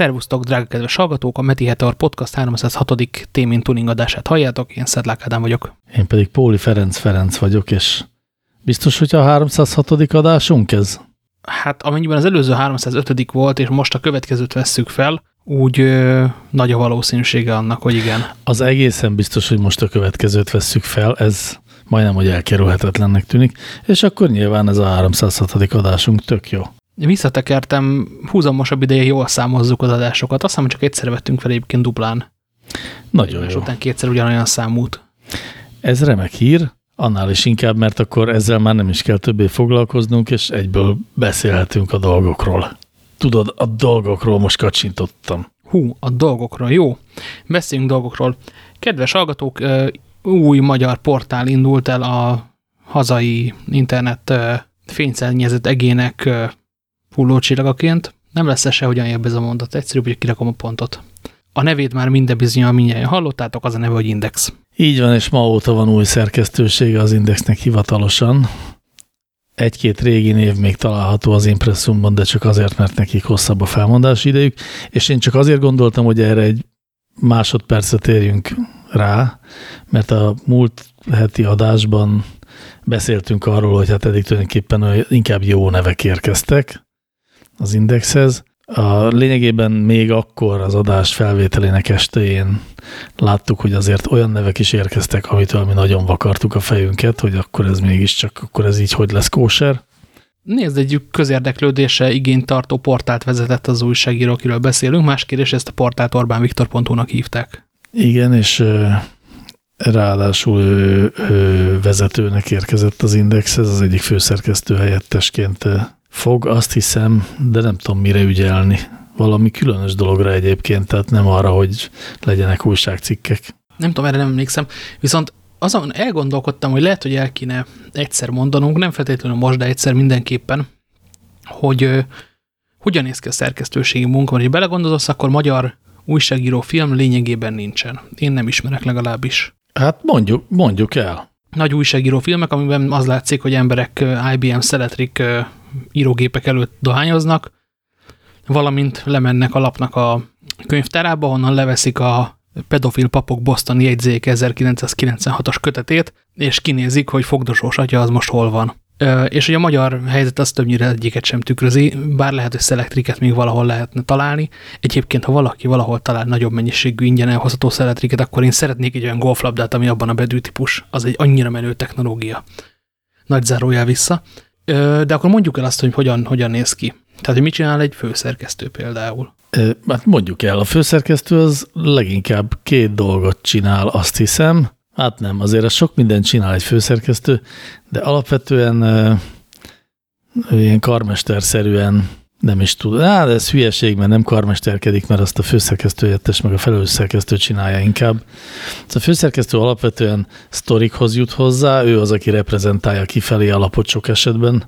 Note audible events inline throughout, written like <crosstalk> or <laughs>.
Szervusztok, drága kedves hallgatók! A Meti Heteor Podcast 306. témén tuning adását halljátok. Én Szedlák Ádám vagyok. Én pedig Póli Ferenc Ferenc vagyok, és biztos, hogy a 306. adásunk ez? Hát amennyiben az előző 305. volt, és most a következőt vesszük fel, úgy ö, nagy a valószínűsége annak, hogy igen. Az egészen biztos, hogy most a következőt vesszük fel, ez majdnem, hogy elkerülhetetlennek tűnik, és akkor nyilván ez a 306. adásunk tök jó. Visszatekertem, húzamosabb ideje jól számozzuk az adásokat. Azt hiszem, csak egyszer vettünk fel egyébként duplán. Nagyon És jó. után kétszer ugyanolyan számút. Ez remek hír, annál is inkább, mert akkor ezzel már nem is kell többé foglalkoznunk, és egyből beszélhetünk a dolgokról. Tudod, a dolgokról most kacsintottam. Hú, a dolgokról, jó. Beszéljünk dolgokról. Kedves hallgatók, új magyar portál indult el a hazai internet fényszennyezett egének hullócsillagaként. Nem lesz ez sehogyan jobb ez a mondat, egyszerűbb, hogy kirakom a pontot. A nevét már minden bizonyal mindjárt hallottátok, az a neve, hogy Index. Így van, és ma óta van új szerkesztősége az Indexnek hivatalosan. Egy-két régi név még található az impresszumban, de csak azért, mert nekik hosszabb a felmondási idejük, és én csak azért gondoltam, hogy erre egy másodpercet érjünk rá, mert a múlt heti adásban beszéltünk arról, hogy hát eddig tulajdonképpen inkább jó nevek érkeztek az Indexhez. A lényegében még akkor az adás felvételének estején láttuk, hogy azért olyan nevek is érkeztek, amitől mi nagyon vakartuk a fejünket, hogy akkor ez mégiscsak, akkor ez így hogy lesz kóser. Nézd, egy közérdeklődése igényt tartó portált vezetett az újságíró, akiről beszélünk. Más kérdés, ezt a portált orbánviktor.hu-nak hívták. Igen, és ráadásul ő, ő vezetőnek érkezett az Indexhez, az egyik főszerkesztő helyettesként fog, azt hiszem, de nem tudom mire ügyelni. Valami különös dologra egyébként, tehát nem arra, hogy legyenek újságcikkek. Nem tudom, erre nem emlékszem. Viszont azon elgondolkodtam, hogy lehet, hogy el kéne egyszer mondanunk, nem feltétlenül most, de egyszer mindenképpen, hogy ö, hogyan néz ki a szerkesztőségi munka, mert ha belegondolsz, akkor magyar újságíró film lényegében nincsen. Én nem ismerek legalábbis. Hát mondjuk, mondjuk el. Nagy újságíró filmek, amiben az látszik, hogy emberek IBM Selectric ö, írógépek előtt dohányoznak, valamint lemennek a lapnak a könyvtárába, onnan leveszik a pedofil papok Boston jegyzék 1996-os kötetét, és kinézik, hogy fogdosós atya az most hol van. És hogy a magyar helyzet az többnyire egyiket sem tükrözi, bár lehet, hogy szelektriket még valahol lehetne találni. Egyébként, ha valaki valahol talál nagyobb mennyiségű ingyen elhozható szelektriket, akkor én szeretnék egy olyan golflabdát, ami abban a bedűtípus. Az egy annyira menő technológia. Nagy zárójel vissza. De akkor mondjuk el azt, hogy hogyan, hogyan néz ki. Tehát, hogy mit csinál egy főszerkesztő például. Hát mondjuk el, a főszerkesztő az leginkább két dolgot csinál, azt hiszem. Hát nem, azért az sok mindent csinál egy főszerkesztő, de alapvetően ilyen karmesterszerűen nem is tud. Á, de ez hülyeség, mert nem karmesterkedik, mert azt a főszerkesztő helyettes meg a felelős szerkesztő csinálja inkább. Ez a főszerkesztő alapvetően sztorikhoz jut hozzá, ő az, aki reprezentálja kifelé a lapot sok esetben,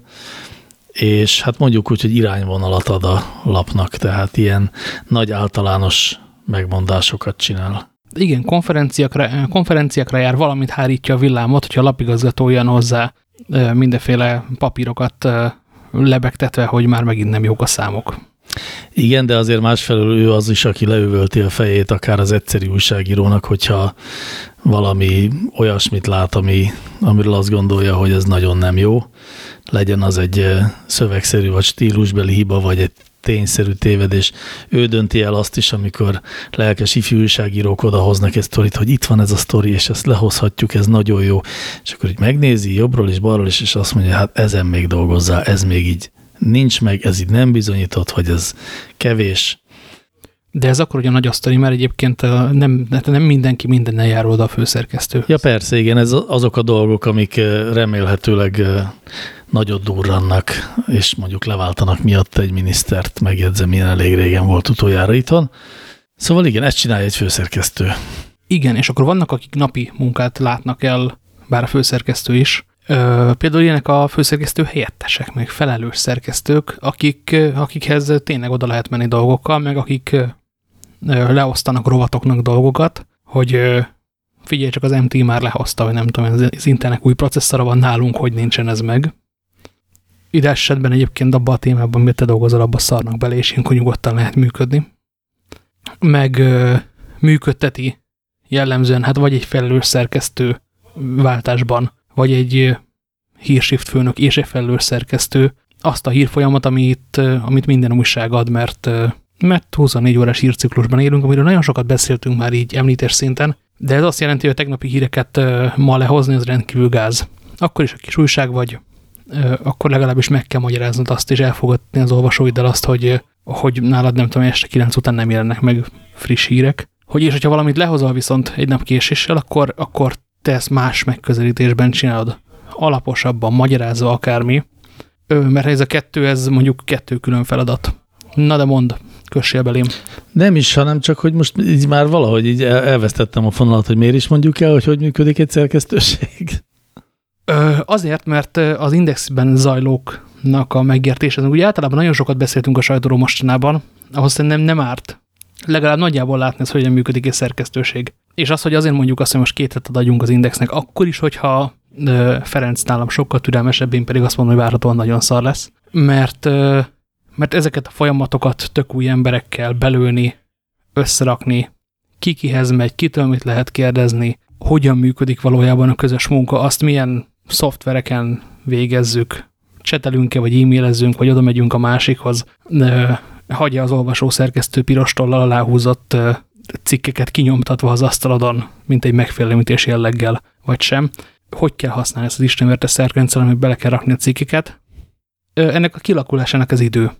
és hát mondjuk úgy, hogy irányvonalat ad a lapnak, tehát ilyen nagy általános megmondásokat csinál. Igen, konferenciákra, konferenciákra jár, valamit hárítja a villámot, hogyha a lapigazgató jön hozzá mindenféle papírokat lebegtetve, hogy már megint nem jók a számok. Igen, de azért másfelől ő az is, aki leüvölti a fejét akár az egyszerű újságírónak, hogyha valami olyasmit lát, ami, amiről azt gondolja, hogy ez nagyon nem jó. Legyen az egy szövegszerű vagy stílusbeli hiba, vagy egy tényszerű tévedés. Ő dönti el azt is, amikor lelkes ifjú újságírók odahoznak egy sztorit, hogy itt van ez a sztori, és ezt lehozhatjuk, ez nagyon jó. És akkor így megnézi jobbról és balról is, és azt mondja, hát ezen még dolgozzál, ez még így nincs meg, ez így nem bizonyított, hogy ez kevés. De ez akkor ugye nagy asztali, mert egyébként ö, nem, hát nem mindenki mindennel jár oda a főszerkesztő. Ja persze, igen, ez azok a dolgok, amik eh, remélhetőleg eh, nagyot durrannak, és mondjuk leváltanak miatt egy minisztert, megjegyzem, milyen elég régen volt utoljára itthon. Szóval igen, ezt csinálja egy főszerkesztő. Igen, és akkor vannak, akik napi munkát látnak el, bár a főszerkesztő is. Ö, például ilyenek a főszerkesztő helyettesek, meg felelős szerkesztők, akik, akikhez tényleg oda lehet menni dolgokkal, meg akik leosztanak rovatoknak dolgokat, hogy figyelj csak az MT már lehozta, vagy nem tudom, az- Intelnek új processzora van nálunk, hogy nincsen ez meg. Ide esetben egyébként abban a témában, amit te dolgozol, abban szarnak bele, és ilyenkor nyugodtan lehet működni. meg működteti jellemzően, hát vagy egy felelős szerkesztő váltásban, vagy egy hírshift főnök és egy felelős szerkesztő azt a hírfolyamat, amit, amit minden újság ad, mert, mert 24 órás hírciklusban élünk, amiről nagyon sokat beszéltünk már így említés szinten, de ez azt jelenti, hogy a tegnapi híreket ma lehozni, az rendkívül gáz. Akkor is a kis újság vagy, akkor legalábbis meg kell magyaráznod azt, és elfogadni az olvasóiddal azt, hogy, hogy nálad nem tudom, este 9 után nem jelennek meg friss hírek. Hogy és hogyha valamit lehozol viszont egy nap késéssel, akkor, akkor te ezt más megközelítésben csinálod. Alaposabban, magyarázva akármi. Mert ez a kettő, ez mondjuk kettő külön feladat. Na de mond, kössél belém. Nem is, hanem csak, hogy most így már valahogy így elvesztettem a fonalat, hogy miért is mondjuk el, hogy hogy működik egy szerkesztőség. Ö, azért, mert az indexben zajlóknak a megértése, ugye általában nagyon sokat beszéltünk a sajtóról mostanában, ahhoz szerintem nem árt legalább nagyjából látni hogy hogyan működik egy szerkesztőség. És az, hogy azért mondjuk azt, hogy most két hetet adjunk az indexnek, akkor is, hogyha ö, Ferenc nálam sokkal türelmesebb, én pedig azt mondom, hogy várhatóan nagyon szar lesz. Mert, ö, mert ezeket a folyamatokat tök új emberekkel belőni, összerakni, ki kihez megy, kitől mit lehet kérdezni, hogyan működik valójában a közös munka, azt milyen szoftvereken végezzük, csetelünk-e, vagy e-mailezzünk, vagy oda megyünk a másikhoz, hagyja az olvasó szerkesztő piros tollal aláhúzott cikkeket kinyomtatva az asztalodon, mint egy megfélemlítés jelleggel, vagy sem. Hogy kell használni ezt az istenverte szerkendszer, amit bele kell rakni a cikkeket? Ennek a kilakulásának az idő.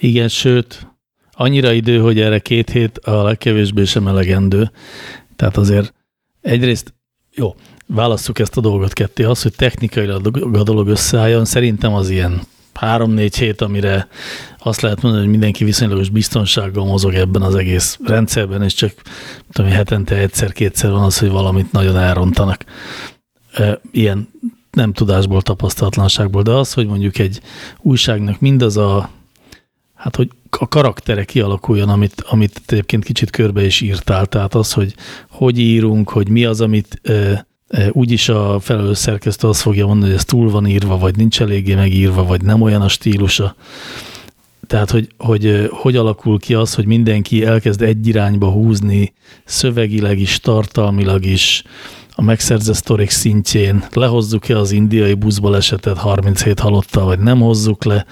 Igen, sőt, annyira idő, hogy erre két hét a legkevésbé sem elegendő. Tehát azért egyrészt, jó, válasszuk ezt a dolgot ketté. Az, hogy technikailag a dolog összeálljon, szerintem az ilyen három-négy hét, amire azt lehet mondani, hogy mindenki viszonylagos biztonsággal mozog ebben az egész rendszerben, és csak tudom, hetente egyszer-kétszer van az, hogy valamit nagyon elrontanak. Ilyen nem tudásból, tapasztalatlanságból, de az, hogy mondjuk egy újságnak mindaz a, hát hogy a karaktere kialakuljon, amit, amit egyébként kicsit körbe is írtál, tehát az, hogy hogy írunk, hogy mi az, amit úgyis a felelős szerkesztő azt fogja mondani, hogy ez túl van írva, vagy nincs eléggé megírva, vagy nem olyan a stílusa. Tehát, hogy, hogy hogy alakul ki az, hogy mindenki elkezd egy irányba húzni, szövegileg is, tartalmilag is, a megszerzett sztorik szintjén, lehozzuk-e az indiai buszbalesetet 37 halottal, vagy nem hozzuk le,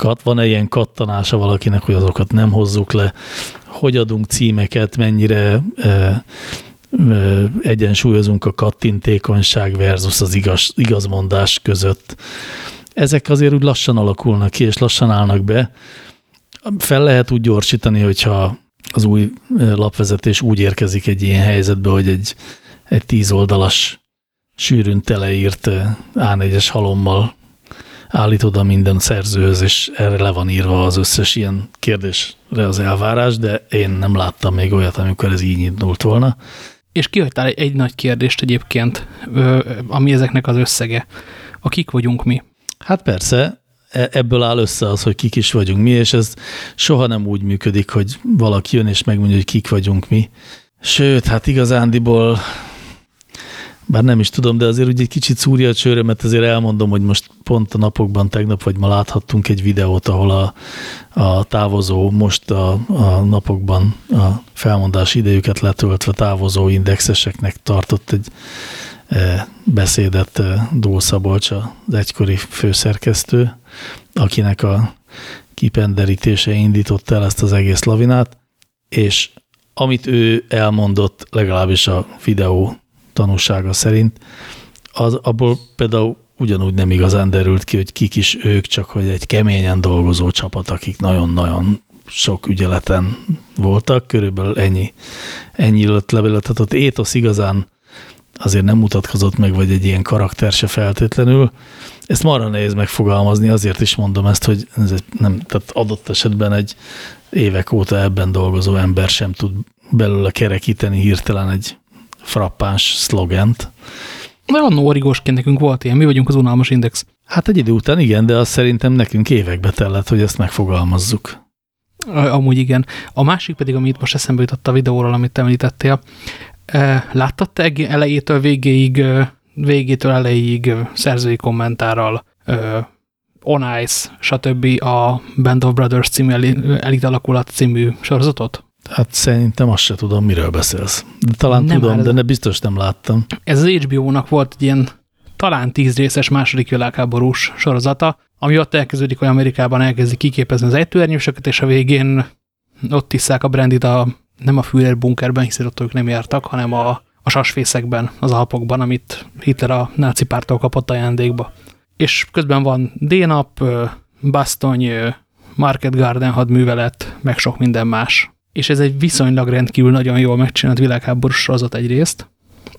kat, van-e ilyen kattanása valakinek, hogy azokat nem hozzuk le, hogy adunk címeket, mennyire e, egyensúlyozunk a kattintékonyság versus az igaz, igazmondás között. Ezek azért úgy lassan alakulnak ki, és lassan állnak be. Fel lehet úgy gyorsítani, hogyha az új lapvezetés úgy érkezik egy ilyen helyzetbe, hogy egy, egy tíz oldalas sűrűn teleírt A4-es halommal állítod a minden szerzőhöz, és erre le van írva az összes ilyen kérdésre az elvárás, de én nem láttam még olyat, amikor ez így indult volna. És kihagytál egy, egy nagy kérdést egyébként, ami ezeknek az összege. A kik vagyunk mi? Hát persze, e, ebből áll össze az, hogy kik is vagyunk mi, és ez soha nem úgy működik, hogy valaki jön és megmondja, hogy kik vagyunk mi. Sőt, hát igazándiból bár nem is tudom, de azért úgy egy kicsit szúrja a csőrömet, azért elmondom, hogy most pont a napokban, tegnap vagy ma láthattunk egy videót, ahol a, a távozó, most a, a napokban a felmondási idejüket letöltve távozó indexeseknek tartott egy e, beszédet e, Dó Szabolcs, az egykori főszerkesztő, akinek a kipenderítése indította el ezt az egész lavinát, és amit ő elmondott, legalábbis a videó tanúsága szerint, az, abból például ugyanúgy nem igazán derült ki, hogy kik is ők, csak hogy egy keményen dolgozó csapat, akik nagyon-nagyon sok ügyeleten voltak, körülbelül ennyi, ennyi lett levelet. Tehát ott étosz igazán azért nem mutatkozott meg, vagy egy ilyen karakter se feltétlenül. Ezt marra nehéz megfogalmazni, azért is mondom ezt, hogy ez nem, tehát adott esetben egy évek óta ebben dolgozó ember sem tud belőle kerekíteni hirtelen egy frappáns szlogent. De annó origósként nekünk volt ilyen, mi vagyunk az unalmas index. Hát egy idő után igen, de azt szerintem nekünk évekbe tellett, hogy ezt megfogalmazzuk. Amúgy igen. A másik pedig, amit most eszembe jutott a videóról, amit említettél. Láttad te elejétől végéig, végétől elejéig szerzői kommentárral, On Ice, stb. a Band of Brothers című Elite Alakulat című sorozatot? Hát szerintem azt se tudom, miről beszélsz. De talán nem tudom, de ne biztos nem láttam. Ez az HBO-nak volt egy ilyen talán tíz részes második világháborús sorozata, ami ott elkezdődik, hogy Amerikában elkezdi kiképezni az ejtőernyősöket, és a végén ott tiszták a brandit a, nem a Führer bunkerben, hiszen ott ők nem jártak, hanem a, a sasfészekben, az Alpokban, amit Hitler a náci pártól kapott ajándékba. És közben van D-nap, Bastony, Market Garden hadművelet, meg sok minden más. És ez egy viszonylag rendkívül nagyon jól megcsinált világháborús sorozat egyrészt.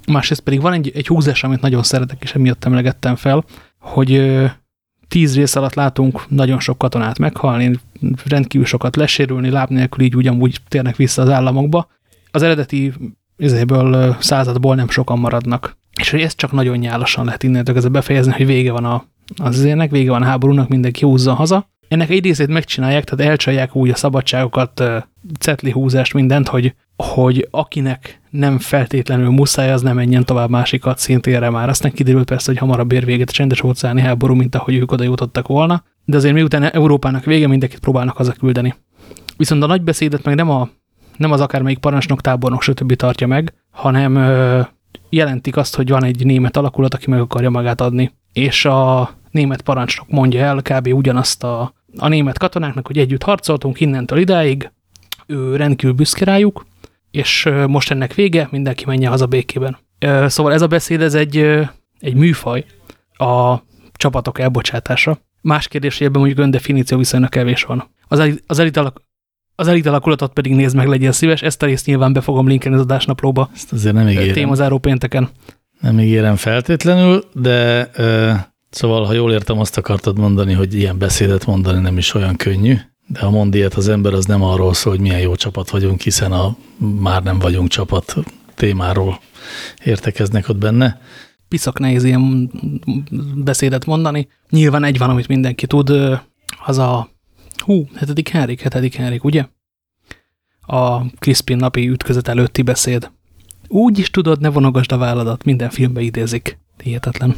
Másrészt pedig van egy, egy húzás, amit nagyon szeretek, és emiatt emlegettem fel, hogy tíz rész alatt látunk nagyon sok katonát meghalni, rendkívül sokat lesérülni, láb nélkül így ugyanúgy térnek vissza az államokba. Az eredeti izéből századból nem sokan maradnak. És hogy ezt csak nagyon nyálasan lehet innentől kezdve befejezni, hogy vége van a, az izének, vége van a háborúnak, mindenki húzza haza. Ennek egy részét megcsinálják, tehát elcsalják úgy a szabadságokat, cetli húzást, mindent, hogy, hogy akinek nem feltétlenül muszáj, az nem menjen tovább másikat szintére már. Aztán kiderült persze, hogy hamarabb ér véget a csendes óceáni háború, mint ahogy ők oda jutottak volna. De azért miután Európának vége, mindenkit próbálnak hazaküldeni. Viszont a nagy beszédet meg nem, a, nem az akármelyik parancsnok, tábornok, stb. tartja meg, hanem ö, jelentik azt, hogy van egy német alakulat, aki meg akarja magát adni. És a német parancsnok mondja el kb. ugyanazt a, a német katonáknak, hogy együtt harcoltunk innentől idáig, ő rendkívül büszke rájuk, és most ennek vége, mindenki menjen haza békében. Szóval ez a beszéd, ez egy, egy műfaj a csapatok elbocsátása. Más kérdés, hogy ebben mondjuk öndefiníció viszonylag kevés van. Az, az, alak, az elit alakulatot pedig nézd meg, legyen szíves. Ezt a részt nyilván be fogom linkelni az adásnaplóba. Ezt azért nem ígérem. Témazáró pénteken. Nem ígérem feltétlenül, de ö, szóval, ha jól értem, azt akartad mondani, hogy ilyen beszédet mondani nem is olyan könnyű. De ha mond ilyet az ember, az nem arról szól, hogy milyen jó csapat vagyunk, hiszen a már nem vagyunk csapat témáról értekeznek ott benne. Piszak nehéz ilyen beszédet mondani. Nyilván egy van, amit mindenki tud, az a hú, hetedik Henrik, hetedik Henrik, ugye? A Crispin napi ütközet előtti beszéd. Úgy is tudod, ne vonogasd a válladat, minden filmbe idézik. Hihetetlen.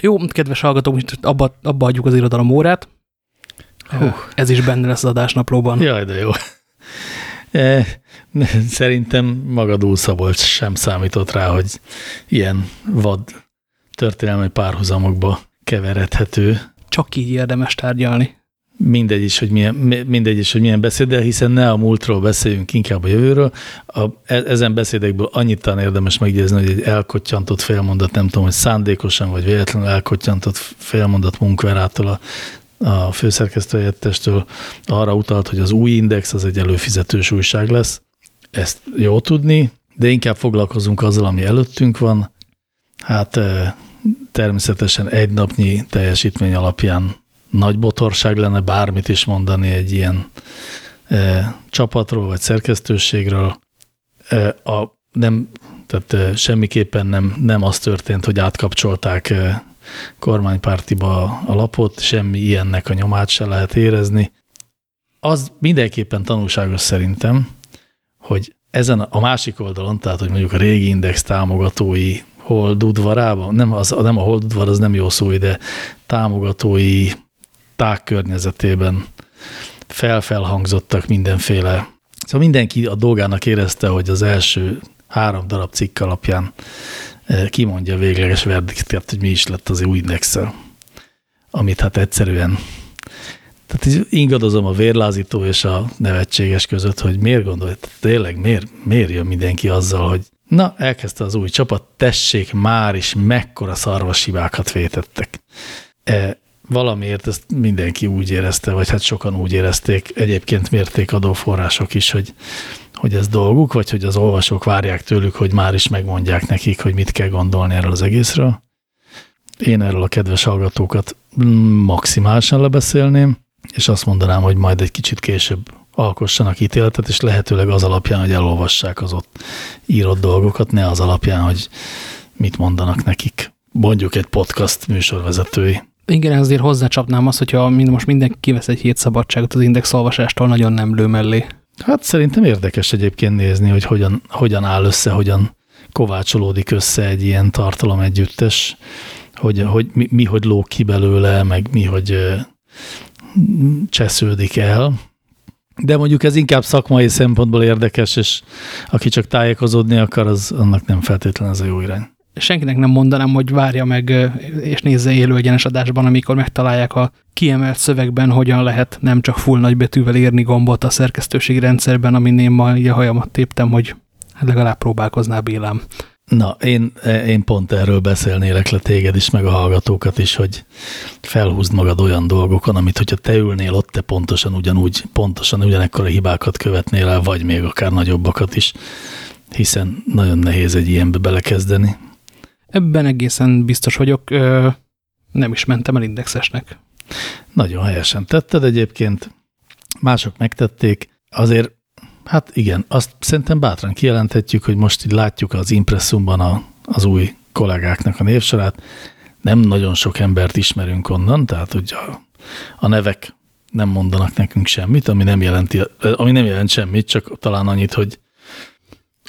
Jó, kedves hallgatók, most abba, abba adjuk az irodalom órát. Hú. Ez is benne lesz az adásnaplóban. Jaj, de jó. E, szerintem magadul Szabolcs sem számított rá, hogy ilyen vad történelmi párhuzamokba keveredhető. Csak így érdemes tárgyalni. Mindegy is, hogy milyen, mindegy is, hogy milyen beszéd, de hiszen ne a múltról beszéljünk, inkább a jövőről. A, e, ezen beszédekből annyit talán érdemes megjegyezni, hogy egy elkottyantott félmondat, nem tudom, hogy szándékosan vagy véletlenül elkottyantott félmondat munkverától a a főszerkesztőjettestől arra utalt, hogy az új index az egy előfizetős újság lesz. Ezt jó tudni, de inkább foglalkozunk azzal, ami előttünk van. Hát eh, természetesen egy napnyi teljesítmény alapján nagy botorság lenne bármit is mondani egy ilyen e, csapatról vagy szerkesztőségről. E, a, nem, tehát e, semmiképpen nem, nem az történt, hogy átkapcsolták e, kormánypártiba a lapot, semmi ilyennek a nyomát se lehet érezni. Az mindenképpen tanulságos szerintem, hogy ezen a másik oldalon, tehát hogy mondjuk a régi index támogatói hold udvarában, nem, az, nem a hold udvar, az nem jó szó de támogatói tág környezetében felfelhangzottak mindenféle. Szóval mindenki a dolgának érezte, hogy az első három darab cikk alapján kimondja a végleges verdiktet, hogy mi is lett az új indexel, amit hát egyszerűen tehát ingadozom a vérlázító és a nevetséges között, hogy miért gondolt, tényleg miért, miért jön mindenki azzal, hogy na, elkezdte az új csapat, tessék már is, mekkora szarvashibákat vétettek. E, valamiért ezt mindenki úgy érezte, vagy hát sokan úgy érezték, egyébként mérték adóforrások is, hogy hogy ez dolguk, vagy hogy az olvasók várják tőlük, hogy már is megmondják nekik, hogy mit kell gondolni erről az egészről. Én erről a kedves hallgatókat maximálisan lebeszélném, és azt mondanám, hogy majd egy kicsit később alkossanak ítéletet, és lehetőleg az alapján, hogy elolvassák az ott írott dolgokat, ne az alapján, hogy mit mondanak nekik. Mondjuk egy podcast műsorvezetői. Igen, azért hozzácsapnám azt, hogyha most mindenki kivesz egy hét szabadságot az index olvasástól, nagyon nem lő mellé. Hát szerintem érdekes egyébként nézni, hogy hogyan, hogyan áll össze, hogyan kovácsolódik össze egy ilyen tartalom együttes, hogy, hogy mi, mi hogy lóg ki belőle, meg mi hogy csesződik el. De mondjuk ez inkább szakmai szempontból érdekes, és aki csak tájékozódni akar, az annak nem feltétlenül ez a jó irány. Senkinek nem mondanám, hogy várja meg és nézze élő egyenes adásban, amikor megtalálják a kiemelt szövegben, hogyan lehet nem csak full nagybetűvel írni gombot a szerkesztőségi rendszerben, amin én ma a hajamat téptem, hogy legalább próbálkoznál Bélám. Na, én, én pont erről beszélnélek le téged is, meg a hallgatókat is, hogy felhúzd magad olyan dolgokon, amit hogyha te ülnél ott, te pontosan ugyanúgy, pontosan ugyanekkor a hibákat követnél el, vagy még akár nagyobbakat is, hiszen nagyon nehéz egy ilyenbe belekezdeni. Ebben egészen biztos vagyok, nem is mentem el indexesnek. Nagyon helyesen tetted egyébként, mások megtették, azért Hát igen, azt szerintem bátran kijelenthetjük, hogy most így látjuk az impresszumban a, az új kollégáknak a névsorát. Nem nagyon sok embert ismerünk onnan, tehát hogy a, a nevek nem mondanak nekünk semmit, ami nem, jelenti, ami nem jelent semmit, csak talán annyit, hogy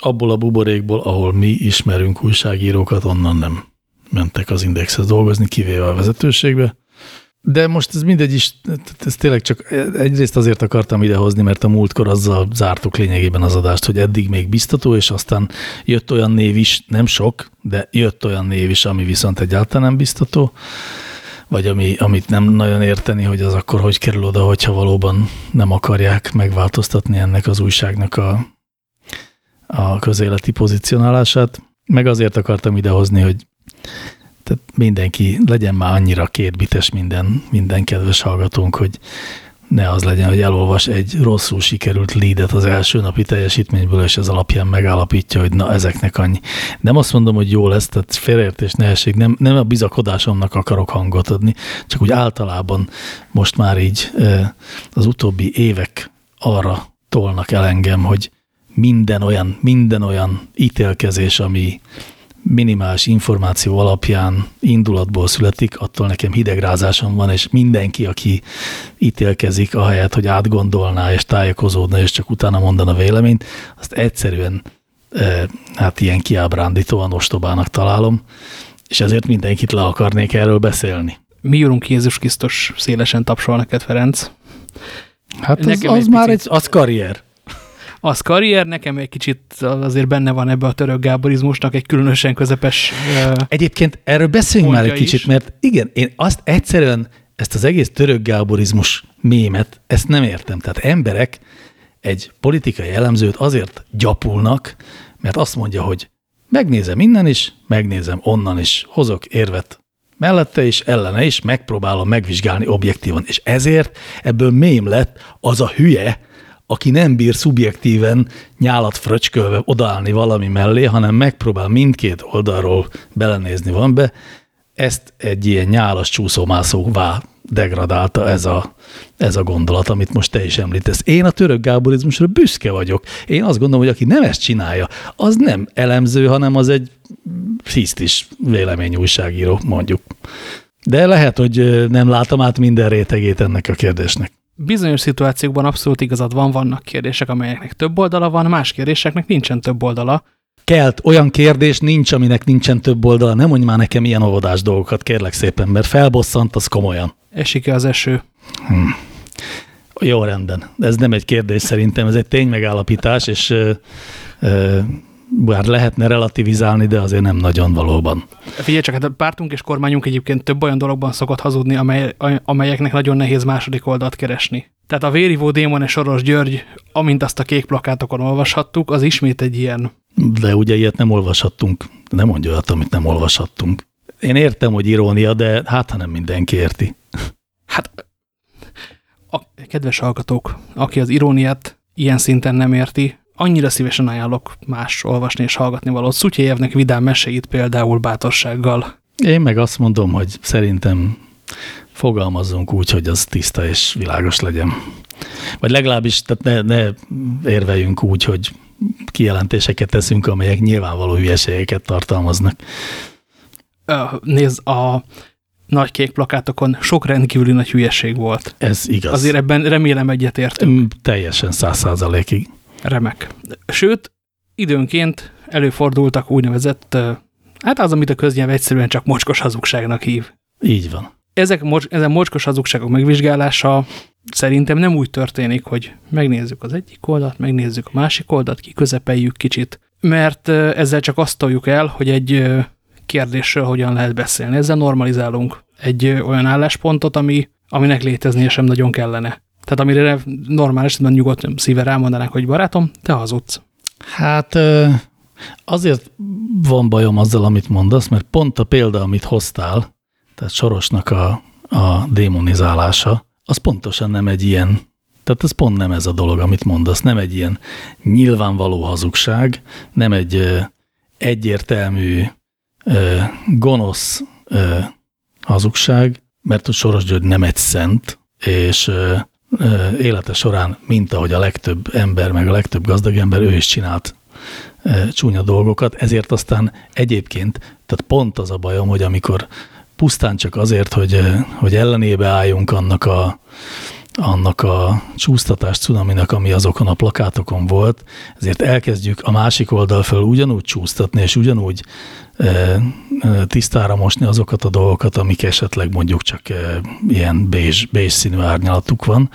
abból a buborékból, ahol mi ismerünk újságírókat, onnan nem mentek az indexhez dolgozni, kivéve a vezetőségbe. De most ez mindegy is, ez tényleg csak egyrészt azért akartam idehozni, mert a múltkor azzal zártuk lényegében az adást, hogy eddig még biztató, és aztán jött olyan név is, nem sok, de jött olyan név is, ami viszont egyáltalán nem biztató, vagy ami, amit nem nagyon érteni, hogy az akkor hogy kerül oda, hogyha valóban nem akarják megváltoztatni ennek az újságnak a, a közéleti pozícionálását. Meg azért akartam idehozni, hogy tehát mindenki legyen már annyira kétbites minden, minden kedves hallgatónk, hogy ne az legyen, hogy elolvas egy rosszul sikerült leadet az első napi teljesítményből, és ez alapján megállapítja, hogy na ezeknek annyi. Nem azt mondom, hogy jó lesz, tehát félreértés, nehesség, nem, nem a bizakodásomnak akarok hangot adni, csak úgy általában most már így az utóbbi évek arra tolnak el engem, hogy minden olyan, minden olyan ítélkezés, ami, minimális információ alapján indulatból születik, attól nekem hidegrázásom van, és mindenki, aki ítélkezik, ahelyett, hogy átgondolná és tájékozódna, és csak utána mondana véleményt, azt egyszerűen e, hát ilyen kiábrándítóan ostobának találom, és ezért mindenkit le akarnék erről beszélni. Mi Urunk Jézus Krisztus szélesen tapsol neked, Ferenc. Hát az, az egy már picit... egy, az karrier az karrier, nekem egy kicsit azért benne van ebbe a török gáborizmusnak egy különösen közepes Egyébként erről beszéljünk már egy kicsit, is. mert igen, én azt egyszerűen, ezt az egész török gáborizmus mémet, ezt nem értem. Tehát emberek egy politikai elemzőt azért gyapulnak, mert azt mondja, hogy megnézem innen is, megnézem onnan is, hozok érvet mellette is, ellene is, megpróbálom megvizsgálni objektívan. És ezért ebből mém lett az a hülye, aki nem bír szubjektíven nyálat fröcskölve odaállni valami mellé, hanem megpróbál mindkét oldalról belenézni van be, ezt egy ilyen nyálas csúszómászóvá degradálta ez a, ez a gondolat, amit most te is említesz. Én a török gáborizmusra büszke vagyok. Én azt gondolom, hogy aki nem ezt csinálja, az nem elemző, hanem az egy hisztis véleményújságíró, mondjuk. De lehet, hogy nem látom át minden rétegét ennek a kérdésnek bizonyos szituációkban abszolút igazad van, vannak kérdések, amelyeknek több oldala van, más kérdéseknek nincsen több oldala. Kelt, olyan kérdés nincs, aminek nincsen több oldala. Nem mondj már nekem ilyen óvodás dolgokat, kérlek szépen, mert felbosszant, az komolyan. Esik-e az eső? Hmm. Jó, rendben. Ez nem egy kérdés szerintem, ez egy ténymegállapítás, és ö, ö, bár lehetne relativizálni, de azért nem nagyon valóban. Figyelj csak, hát a pártunk és kormányunk egyébként több olyan dologban szokott hazudni, amely, amelyeknek nagyon nehéz második oldalt keresni. Tehát a vérivó démon és Soros György, amint azt a kék plakátokon olvashattuk, az ismét egy ilyen. De ugye ilyet nem olvashattunk. Nem mondja olyat, amit nem olvashattunk. Én értem, hogy irónia, de hát ha nem mindenki érti. Hát, a kedves hallgatók, aki az iróniát ilyen szinten nem érti, annyira szívesen ajánlok más olvasni és hallgatni valót. Szutyéjevnek vidám meséit például bátorsággal. Én meg azt mondom, hogy szerintem fogalmazzunk úgy, hogy az tiszta és világos legyen. Vagy legalábbis tehát ne, ne érveljünk úgy, hogy kijelentéseket teszünk, amelyek nyilvánvaló hülyeségeket tartalmaznak. Nézd, a nagy kék plakátokon sok rendkívüli nagy hülyeség volt. Ez igaz. Azért ebben remélem egyetértünk. Mm, teljesen száz százalékig. Remek. Sőt, időnként előfordultak úgynevezett, hát az, amit a köznyelv egyszerűen csak mocskos hazugságnak hív. Így van. Ezek, ezen mocskos hazugságok megvizsgálása szerintem nem úgy történik, hogy megnézzük az egyik oldalt, megnézzük a másik oldalt, kiközepeljük kicsit, mert ezzel csak azt toljuk el, hogy egy kérdésről hogyan lehet beszélni. Ezzel normalizálunk egy olyan álláspontot, ami, aminek léteznie sem nagyon kellene. Tehát amire normál esetben nyugodt szíve rámondanánk, hogy barátom, te hazudsz. Hát azért van bajom azzal, amit mondasz, mert pont a példa, amit hoztál, tehát Sorosnak a, a démonizálása, az pontosan nem egy ilyen, tehát ez pont nem ez a dolog, amit mondasz, nem egy ilyen nyilvánvaló hazugság, nem egy egyértelmű, gonosz hazugság, mert a Soros György nem egy szent, és élete során, mint ahogy a legtöbb ember, meg a legtöbb gazdag ember, ő is csinált csúnya dolgokat, ezért aztán egyébként, tehát pont az a bajom, hogy amikor pusztán csak azért, hogy, hogy ellenébe álljunk annak a, annak a csúsztatás cunaminak, ami azokon a plakátokon volt, ezért elkezdjük a másik oldal föl ugyanúgy csúsztatni, és ugyanúgy tisztára mosni azokat a dolgokat, amik esetleg mondjuk csak ilyen bézs, bézs színű árnyalatuk van,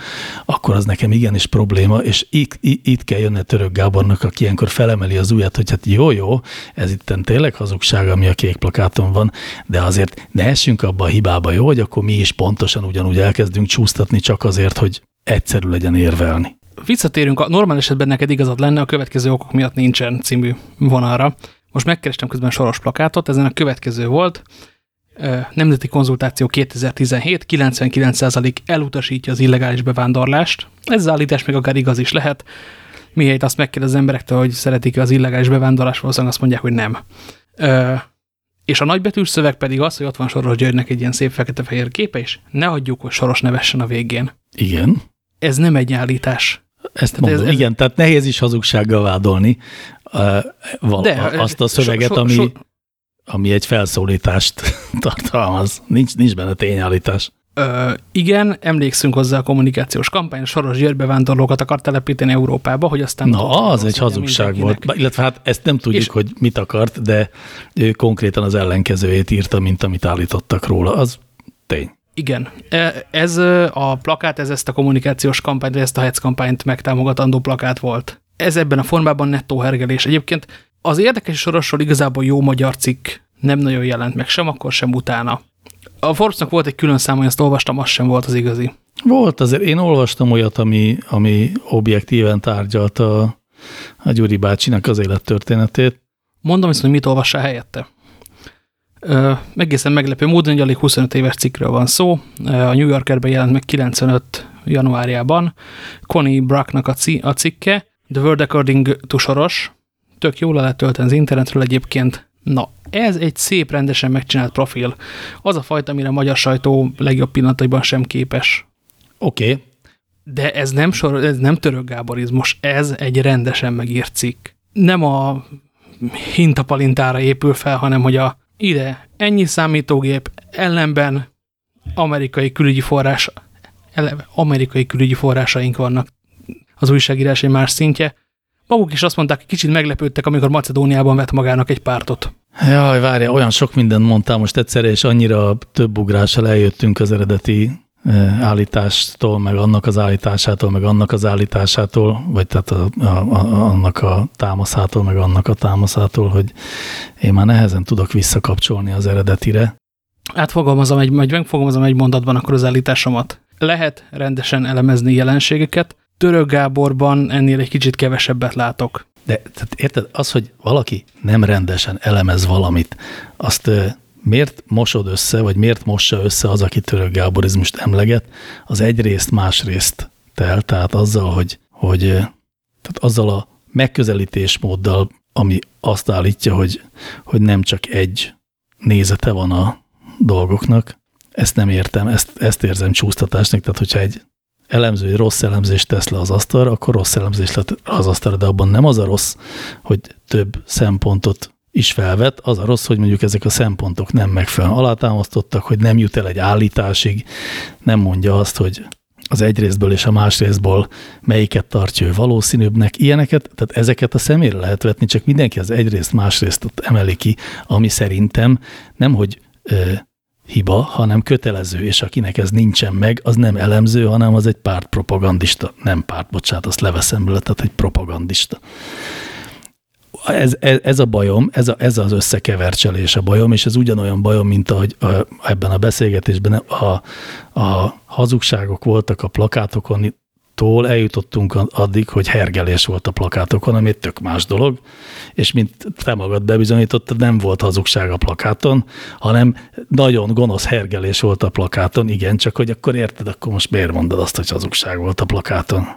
akkor az nekem igenis probléma, és itt, itt kell jönni Török Gábornak, aki ilyenkor felemeli az ujjat, hogy hát jó, jó, ez itt tényleg hazugság, ami a kék plakáton van, de azért ne essünk abba a hibába, jó, hogy akkor mi is pontosan ugyanúgy elkezdünk csúsztatni csak azért, hogy egyszerű legyen érvelni. Visszatérünk, a normál esetben neked igazad lenne, a következő okok miatt nincsen című vonalra. Most megkerestem közben soros plakátot, ezen a következő volt, Nemzeti konzultáció 2017, 99% elutasítja az illegális bevándorlást. Ez az állítás még akár igaz is lehet. Mihelyt azt megkérdez az emberektől, hogy szeretik -e az illegális bevándorlást, valószínűleg azt mondják, hogy nem. És a nagybetűs szöveg pedig az, hogy ott van Soros Györgynek egy ilyen szép fekete-fehér képe, és ne hagyjuk, hogy Soros nevessen a végén. Igen. Ez nem egy állítás. Ezt tehát mondom, ez, ez, igen, tehát nehéz is hazugsággal vádolni uh, De, azt a szöveget, so, so, ami, so, ami egy felszólítást <laughs> tartalmaz. Nincs, nincs benne tényállítás. Ö, igen, emlékszünk hozzá a kommunikációs kampány, Soros György bevándorlókat akart telepíteni Európába, hogy aztán... Na, az egy hazugság volt. Illetve hát ezt nem tudjuk, és, hogy mit akart, de ő konkrétan az ellenkezőjét írta, mint amit állítottak róla. Az tény. Igen. E, ez a plakát, ez ezt a kommunikációs kampányt, ezt a HEC kampányt megtámogatandó plakát volt ez ebben a formában nettó hergelés. Egyébként az érdekes sorosról igazából jó magyar cikk nem nagyon jelent meg, sem akkor, sem utána. A Forbesnak volt egy külön szám, hogy azt olvastam, az sem volt az igazi. Volt azért. Én olvastam olyat, ami, ami objektíven tárgyalta a Gyuri bácsinak az élettörténetét. Mondom viszont, hogy mit olvassál helyette. Ö, egészen meglepő módon, hogy alig 25 éves cikkről van szó. A New Yorkerben jelent meg 95 januárjában. Connie Bracknak a, a cikke, The World According to Soros, tök jól le lehet tölteni az internetről egyébként. Na, ez egy szép, rendesen megcsinált profil. Az a fajta, amire a magyar sajtó legjobb pillanataiban sem képes. Oké. Okay. De ez nem, sor, ez nem török gáborizmus, ez egy rendesen megírt cikk. Nem a hintapalintára épül fel, hanem hogy a ide ennyi számítógép ellenben amerikai külügyi forrás, amerikai külügyi forrásaink vannak az újságírás egy más szintje. Maguk is azt mondták, hogy kicsit meglepődtek, amikor Macedóniában vett magának egy pártot. Jaj, várja, olyan sok mindent mondtál most egyszerre, és annyira több ugrással eljöttünk az eredeti eh, állítástól, meg annak az állításától, meg annak az állításától, vagy tehát a, a, a, annak a támaszától, meg annak a támaszától, hogy én már nehezen tudok visszakapcsolni az eredetire. Átfogalmazom egy, vagy megfogalmazom egy mondatban akkor az állításomat. Lehet rendesen elemezni jelenségeket, Török Gáborban ennél egy kicsit kevesebbet látok. De tehát érted, az, hogy valaki nem rendesen elemez valamit, azt miért mosod össze, vagy miért mossa össze az, aki török gáborizmust emleget, az egyrészt másrészt tel, tehát azzal, hogy, hogy tehát azzal a megközelítésmóddal, ami azt állítja, hogy, hogy nem csak egy nézete van a dolgoknak, ezt nem értem, ezt, ezt érzem csúsztatásnak, tehát hogyha egy elemző, rossz elemzést tesz le az asztalra, akkor rossz elemzést le az asztalra, de abban nem az a rossz, hogy több szempontot is felvet, az a rossz, hogy mondjuk ezek a szempontok nem megfelelően alátámasztottak, hogy nem jut el egy állításig, nem mondja azt, hogy az egy részből és a más részből melyiket tartja ő valószínűbbnek, ilyeneket, tehát ezeket a személyre lehet vetni, csak mindenki az egyrészt, másrészt emeli ki, ami szerintem nem, hogy hiba, hanem kötelező, és akinek ez nincsen meg, az nem elemző, hanem az egy pártpropagandista. Nem párt, bocsánat, azt leveszem belőle, tehát egy propagandista. Ez, ez, ez a bajom, ez, a, ez az összekevercselés a bajom, és ez ugyanolyan bajom, mint ahogy a, ebben a beszélgetésben a, a hazugságok voltak a plakátokon, tól eljutottunk addig, hogy hergelés volt a plakátokon, ami egy tök más dolog, és mint te magad bebizonyítottad, nem volt hazugság a plakáton, hanem nagyon gonosz hergelés volt a plakáton, igen, csak hogy akkor érted, akkor most miért mondod azt, hogy hazugság volt a plakáton?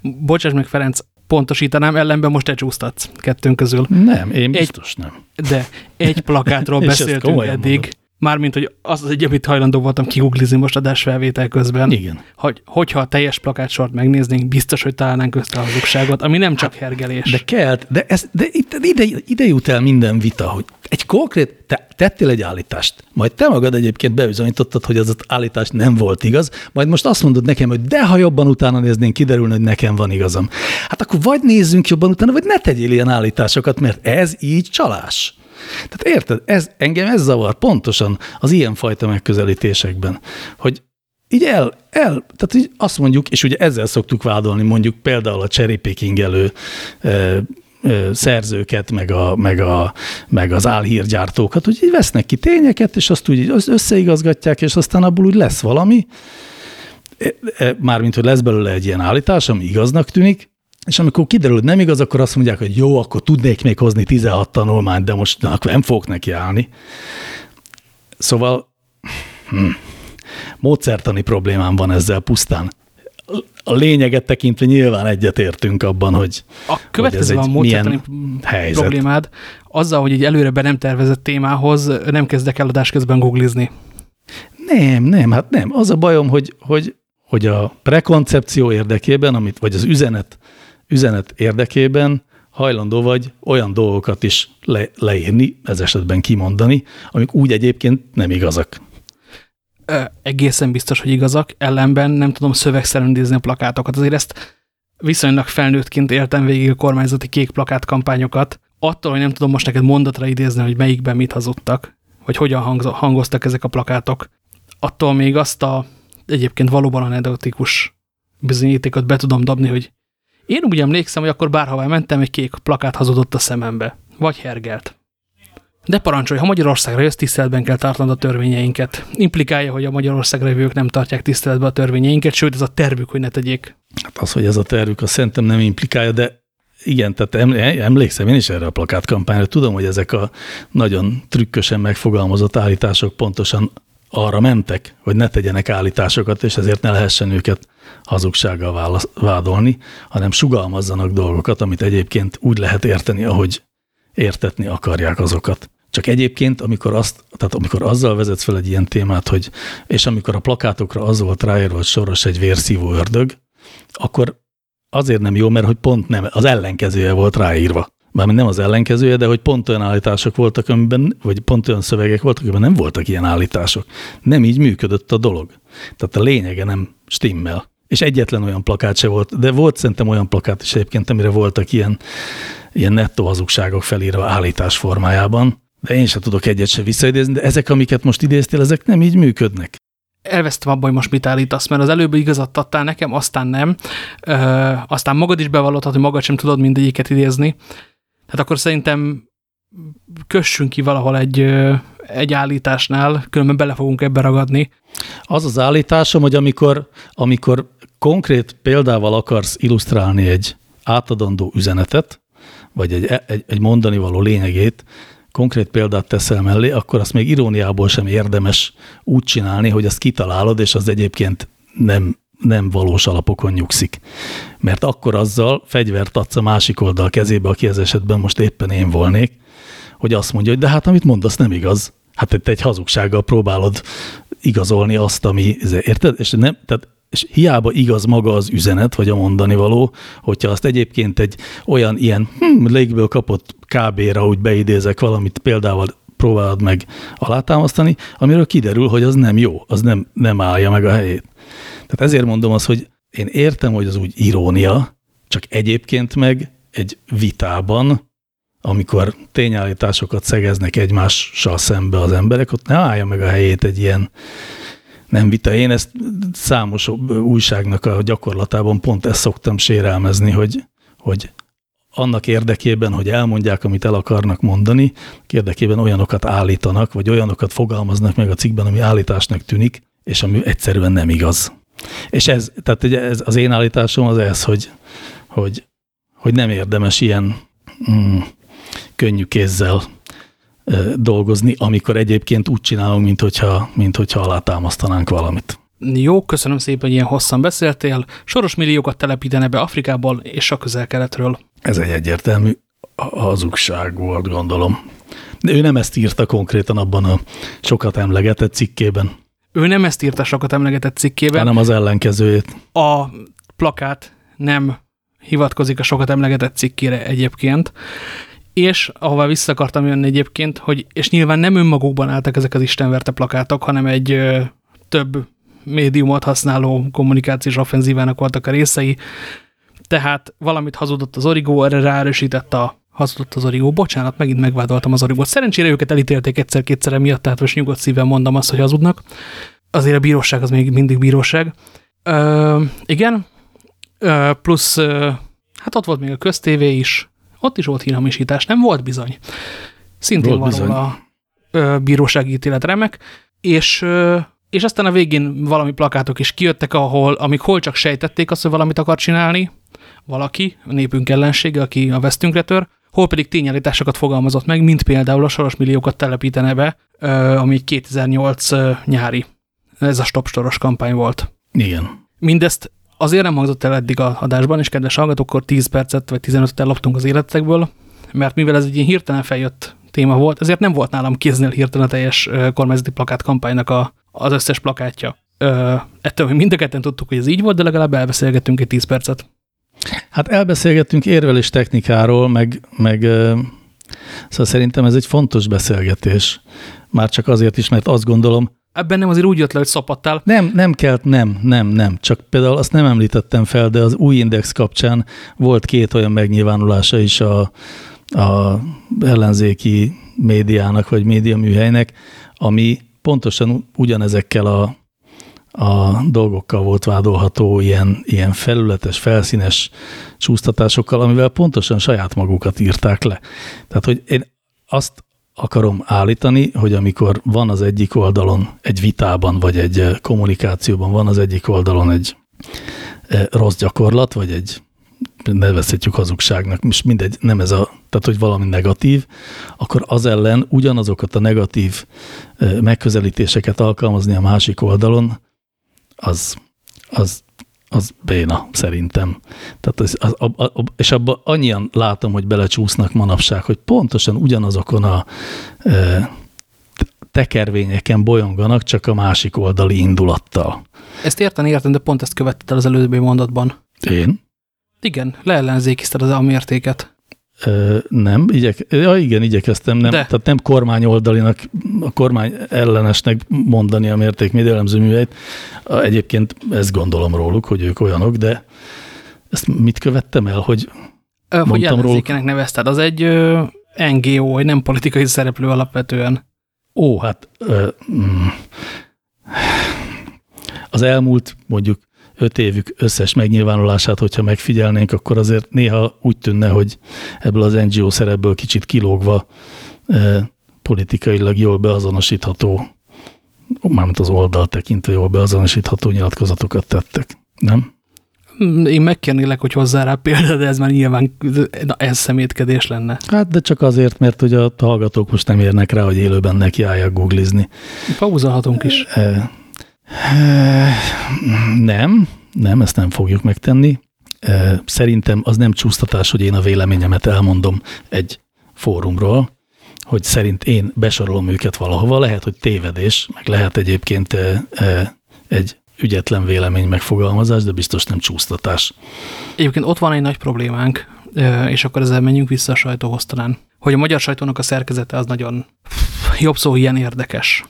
Bocsáss meg, Ferenc, pontosítanám, ellenben most te csúsztatsz kettőnk közül. Nem, én biztos egy, nem. De egy plakátról <laughs> beszéltünk eddig, mondom. Mármint, hogy az az egy, amit hajlandó voltam kiguglizni most adásfelvétel közben. Igen. Hogy, hogyha a teljes plakátsort megnéznénk, biztos, hogy találnánk össze a hazugságot, ami nem csak hát, hergelés. De kell, de, ez, de ide, ide jut el minden vita, hogy egy konkrét, te tettél egy állítást, majd te magad egyébként bebizonyítottad, hogy az az állítás nem volt igaz, majd most azt mondod nekem, hogy de ha jobban utána néznénk, kiderülne, hogy nekem van igazam. Hát akkor vagy nézzünk jobban utána, vagy ne tegyél ilyen állításokat, mert ez így csalás. Tehát érted, ez, engem ez zavar pontosan az ilyenfajta megközelítésekben, hogy így el, el, tehát így azt mondjuk, és ugye ezzel szoktuk vádolni mondjuk például a cherry picking elő e, szerzőket, meg, a, meg, a, meg az álhírgyártókat, hogy így vesznek ki tényeket, és azt úgy összeigazgatják, és aztán abból úgy lesz valami, mármint, hogy lesz belőle egy ilyen állítás, ami igaznak tűnik, és amikor kiderül, hogy nem igaz, akkor azt mondják, hogy jó, akkor tudnék még hozni 16 tanulmányt, de most akkor nem fogok neki állni. Szóval hm, módszertani problémám van ezzel pusztán. A lényeget tekintve nyilván egyetértünk abban, hogy A következő hogy ez a módszertani helyzet. problémád, azzal, hogy egy előre be nem tervezett témához nem kezdek el adás közben googlizni. Nem, nem, hát nem. Az a bajom, hogy, hogy, hogy a prekoncepció érdekében, amit, vagy az üzenet üzenet érdekében hajlandó vagy olyan dolgokat is le, leírni, ez esetben kimondani, amik úgy egyébként nem igazak. Egészen biztos, hogy igazak, ellenben nem tudom szövegszerűen nézni a plakátokat. Azért ezt viszonylag felnőttként éltem végig a kormányzati kék plakát kampányokat. Attól, hogy nem tudom most neked mondatra idézni, hogy melyikben mit hazudtak, vagy hogyan hangoztak ezek a plakátok, attól még azt a egyébként valóban anekdotikus bizonyítékot be tudom dobni, hogy én úgy emlékszem, hogy akkor bárhová mentem, egy kék plakát hazudott a szemembe. Vagy hergelt. De parancsolj, ha Magyarországra jössz, tiszteletben kell tartanod a törvényeinket. Implikálja, hogy a Magyarországra jövők nem tartják tiszteletbe a törvényeinket, sőt, ez a tervük, hogy ne tegyék. Hát az, hogy ez a tervük, azt szerintem nem implikálja, de igen, tehát emlékszem én is erre a plakátkampányra. Tudom, hogy ezek a nagyon trükkösen megfogalmazott állítások pontosan arra mentek, hogy ne tegyenek állításokat, és ezért ne lehessen őket hazugsággal vádolni, hanem sugalmazzanak dolgokat, amit egyébként úgy lehet érteni, ahogy értetni akarják azokat. Csak egyébként, amikor, azt, tehát amikor azzal vezetsz fel egy ilyen témát, hogy, és amikor a plakátokra az volt ráírva, hogy soros egy vérszívó ördög, akkor azért nem jó, mert hogy pont nem, az ellenkezője volt ráírva mármint nem az ellenkezője, de hogy pont olyan állítások voltak, amiben, vagy pont olyan szövegek voltak, amiben nem voltak ilyen állítások. Nem így működött a dolog. Tehát a lényege nem stimmel. És egyetlen olyan plakát se volt, de volt szerintem olyan plakát is egyébként, amire voltak ilyen, ilyen nettó hazugságok felírva állítás formájában, de én sem tudok egyet se visszaidézni, de ezek, amiket most idéztél, ezek nem így működnek elvesztem abban, hogy most mit állítasz, mert az előbb igazat adtál nekem, aztán nem. Ö, aztán magad is bevallottad, hogy magad sem tudod mindegyiket idézni. Tehát akkor szerintem kössünk ki valahol egy, egy állításnál, különben bele fogunk ebbe ragadni. Az az állításom, hogy amikor, amikor konkrét példával akarsz illusztrálni egy átadandó üzenetet, vagy egy, egy, egy mondani való lényegét, konkrét példát teszel mellé, akkor azt még iróniából sem érdemes úgy csinálni, hogy azt kitalálod, és az egyébként nem nem valós alapokon nyugszik. Mert akkor azzal fegyvert adsz a másik oldal kezébe, aki ez esetben most éppen én volnék, hogy azt mondja, hogy de hát amit mondasz nem igaz. Hát te egy hazugsággal próbálod igazolni azt, ami, érted? És, nem, tehát, és hiába igaz maga az üzenet, vagy a mondani való, hogyha azt egyébként egy olyan ilyen hm, légből kapott KB-ra úgy beidézek valamit példával próbálod meg alátámasztani, amiről kiderül, hogy az nem jó, az nem, nem állja meg a helyét. Tehát ezért mondom azt, hogy én értem, hogy az úgy irónia, csak egyébként meg egy vitában amikor tényállításokat szegeznek egymással szembe az emberek, ott ne állja meg a helyét egy ilyen nem vita. Én ezt számos újságnak a gyakorlatában pont ezt szoktam sérelmezni, hogy, hogy annak érdekében, hogy elmondják, amit el akarnak mondani, érdekében olyanokat állítanak, vagy olyanokat fogalmaznak meg a cikkben, ami állításnak tűnik, és ami egyszerűen nem igaz. És ez, tehát ugye ez, az én állításom az ez, hogy, hogy, hogy nem érdemes ilyen mm, könnyű kézzel dolgozni, amikor egyébként úgy csinálunk, mint hogyha, mint hogyha alátámasztanánk valamit. Jó, köszönöm szépen, hogy ilyen hosszan beszéltél. Soros milliókat telepítene be Afrikából és a közel-keletről. Ez egy egyértelmű hazugság volt, gondolom. De ő nem ezt írta konkrétan abban a sokat emlegetett cikkében. Ő nem ezt írta sokat emlegetett cikkében. Hanem az ellenkezőjét. A plakát nem hivatkozik a sokat emlegetett cikkére egyébként, és ahová vissza akartam jönni egyébként, hogy, és nyilván nem önmagukban álltak ezek az istenverte plakátok, hanem egy ö, több médiumot használó kommunikációs offenzívának voltak a részei, tehát valamit hazudott az Origo, erre ráerősített a hazudott az Origo. Bocsánat, megint megvádoltam az Origót. Szerencsére őket elítélték egyszer-kétszer emiatt, tehát most nyugodt szívvel mondom azt, hogy hazudnak. Azért a bíróság az még mindig bíróság. Ö, igen, ö, plusz, ö, hát ott volt még a köztévé is, ott is volt hírhamisítás, nem volt bizony. Szintén volt van róla ö, bírósági ítélet remek, és, ö, és aztán a végén valami plakátok is kijöttek, ahol, amik hol csak sejtették azt, hogy valamit akar csinálni, valaki, a népünk ellensége, aki a vesztünkre tör, hol pedig tényállításokat fogalmazott meg, mint például a soros milliókat telepítene be, ami 2008 nyári. Ez a stop soros kampány volt. Igen. Mindezt azért nem hangzott el eddig a adásban, és kedves hallgatókor 10 percet vagy 15-et elloptunk az életekből, mert mivel ez egy ilyen hirtelen feljött téma volt, ezért nem volt nálam kéznél hirtelen a teljes kormányzati plakát kampánynak a, az összes plakátja. Ö, ettől mi mind a ketten tudtuk, hogy ez így volt, de legalább elbeszélgettünk egy 10 percet. Hát elbeszélgettünk érvelés technikáról, meg, meg szóval szerintem ez egy fontos beszélgetés. Már csak azért is, mert azt gondolom, Ebben nem azért úgy jött le, hogy szapadtál. Nem, nem kell, nem, nem, nem. Csak például azt nem említettem fel, de az új index kapcsán volt két olyan megnyilvánulása is a, a ellenzéki médiának, vagy médiaműhelynek, ami pontosan ugyanezekkel a a dolgokkal volt vádolható, ilyen, ilyen felületes, felszínes csúsztatásokkal, amivel pontosan saját magukat írták le. Tehát, hogy én azt akarom állítani, hogy amikor van az egyik oldalon egy vitában, vagy egy eh, kommunikációban van az egyik oldalon egy eh, rossz gyakorlat, vagy egy nevezhetjük hazugságnak, most mindegy, nem ez a, tehát hogy valami negatív, akkor az ellen ugyanazokat a negatív eh, megközelítéseket alkalmazni a másik oldalon, az, az, az béna szerintem. Tehát az, az, a, a, és abban annyian látom, hogy belecsúsznak manapság, hogy pontosan ugyanazokon a e, tekervényeken bolyonganak, csak a másik oldali indulattal. Ezt érteni értem, de pont ezt követted el az előbbi mondatban. Én? Igen, leellenzékizted az a mértéket. Ö, nem, igyek, ja, igen, igyekeztem, nem, De. tehát nem kormány oldalinak, a kormány ellenesnek mondani a mérték médialemző műveit. Egyébként ezt gondolom róluk, hogy ők olyanok, de ezt mit követtem el, hogy Ö, Hogy ellenzékenek nevezted, az egy ö, NGO, egy nem politikai szereplő alapvetően. Ó, hát ö, mm, az elmúlt mondjuk öt évük összes megnyilvánulását, hogyha megfigyelnénk, akkor azért néha úgy tűnne, hogy ebből az NGO szerepből kicsit kilógva eh, politikailag jól beazonosítható, mármint az oldal tekintve jól beazonosítható nyilatkozatokat tettek, nem? Hmm, én megkérnélek, hogy hozzá rá példa, de ez már nyilván na, ez szemétkedés lenne. Hát, de csak azért, mert hogy a hallgatók most nem érnek rá, hogy élőben nekiálljak googlizni. Pauzolhatunk is. E, nem, nem, ezt nem fogjuk megtenni. Szerintem az nem csúsztatás, hogy én a véleményemet elmondom egy fórumról, hogy szerint én besorolom őket valahova, lehet, hogy tévedés, meg lehet egyébként egy ügyetlen vélemény megfogalmazás, de biztos nem csúsztatás. Egyébként ott van egy nagy problémánk, és akkor ezzel menjünk vissza a sajtóhoz talán, hogy a magyar sajtónak a szerkezete az nagyon jobb szó ilyen érdekes.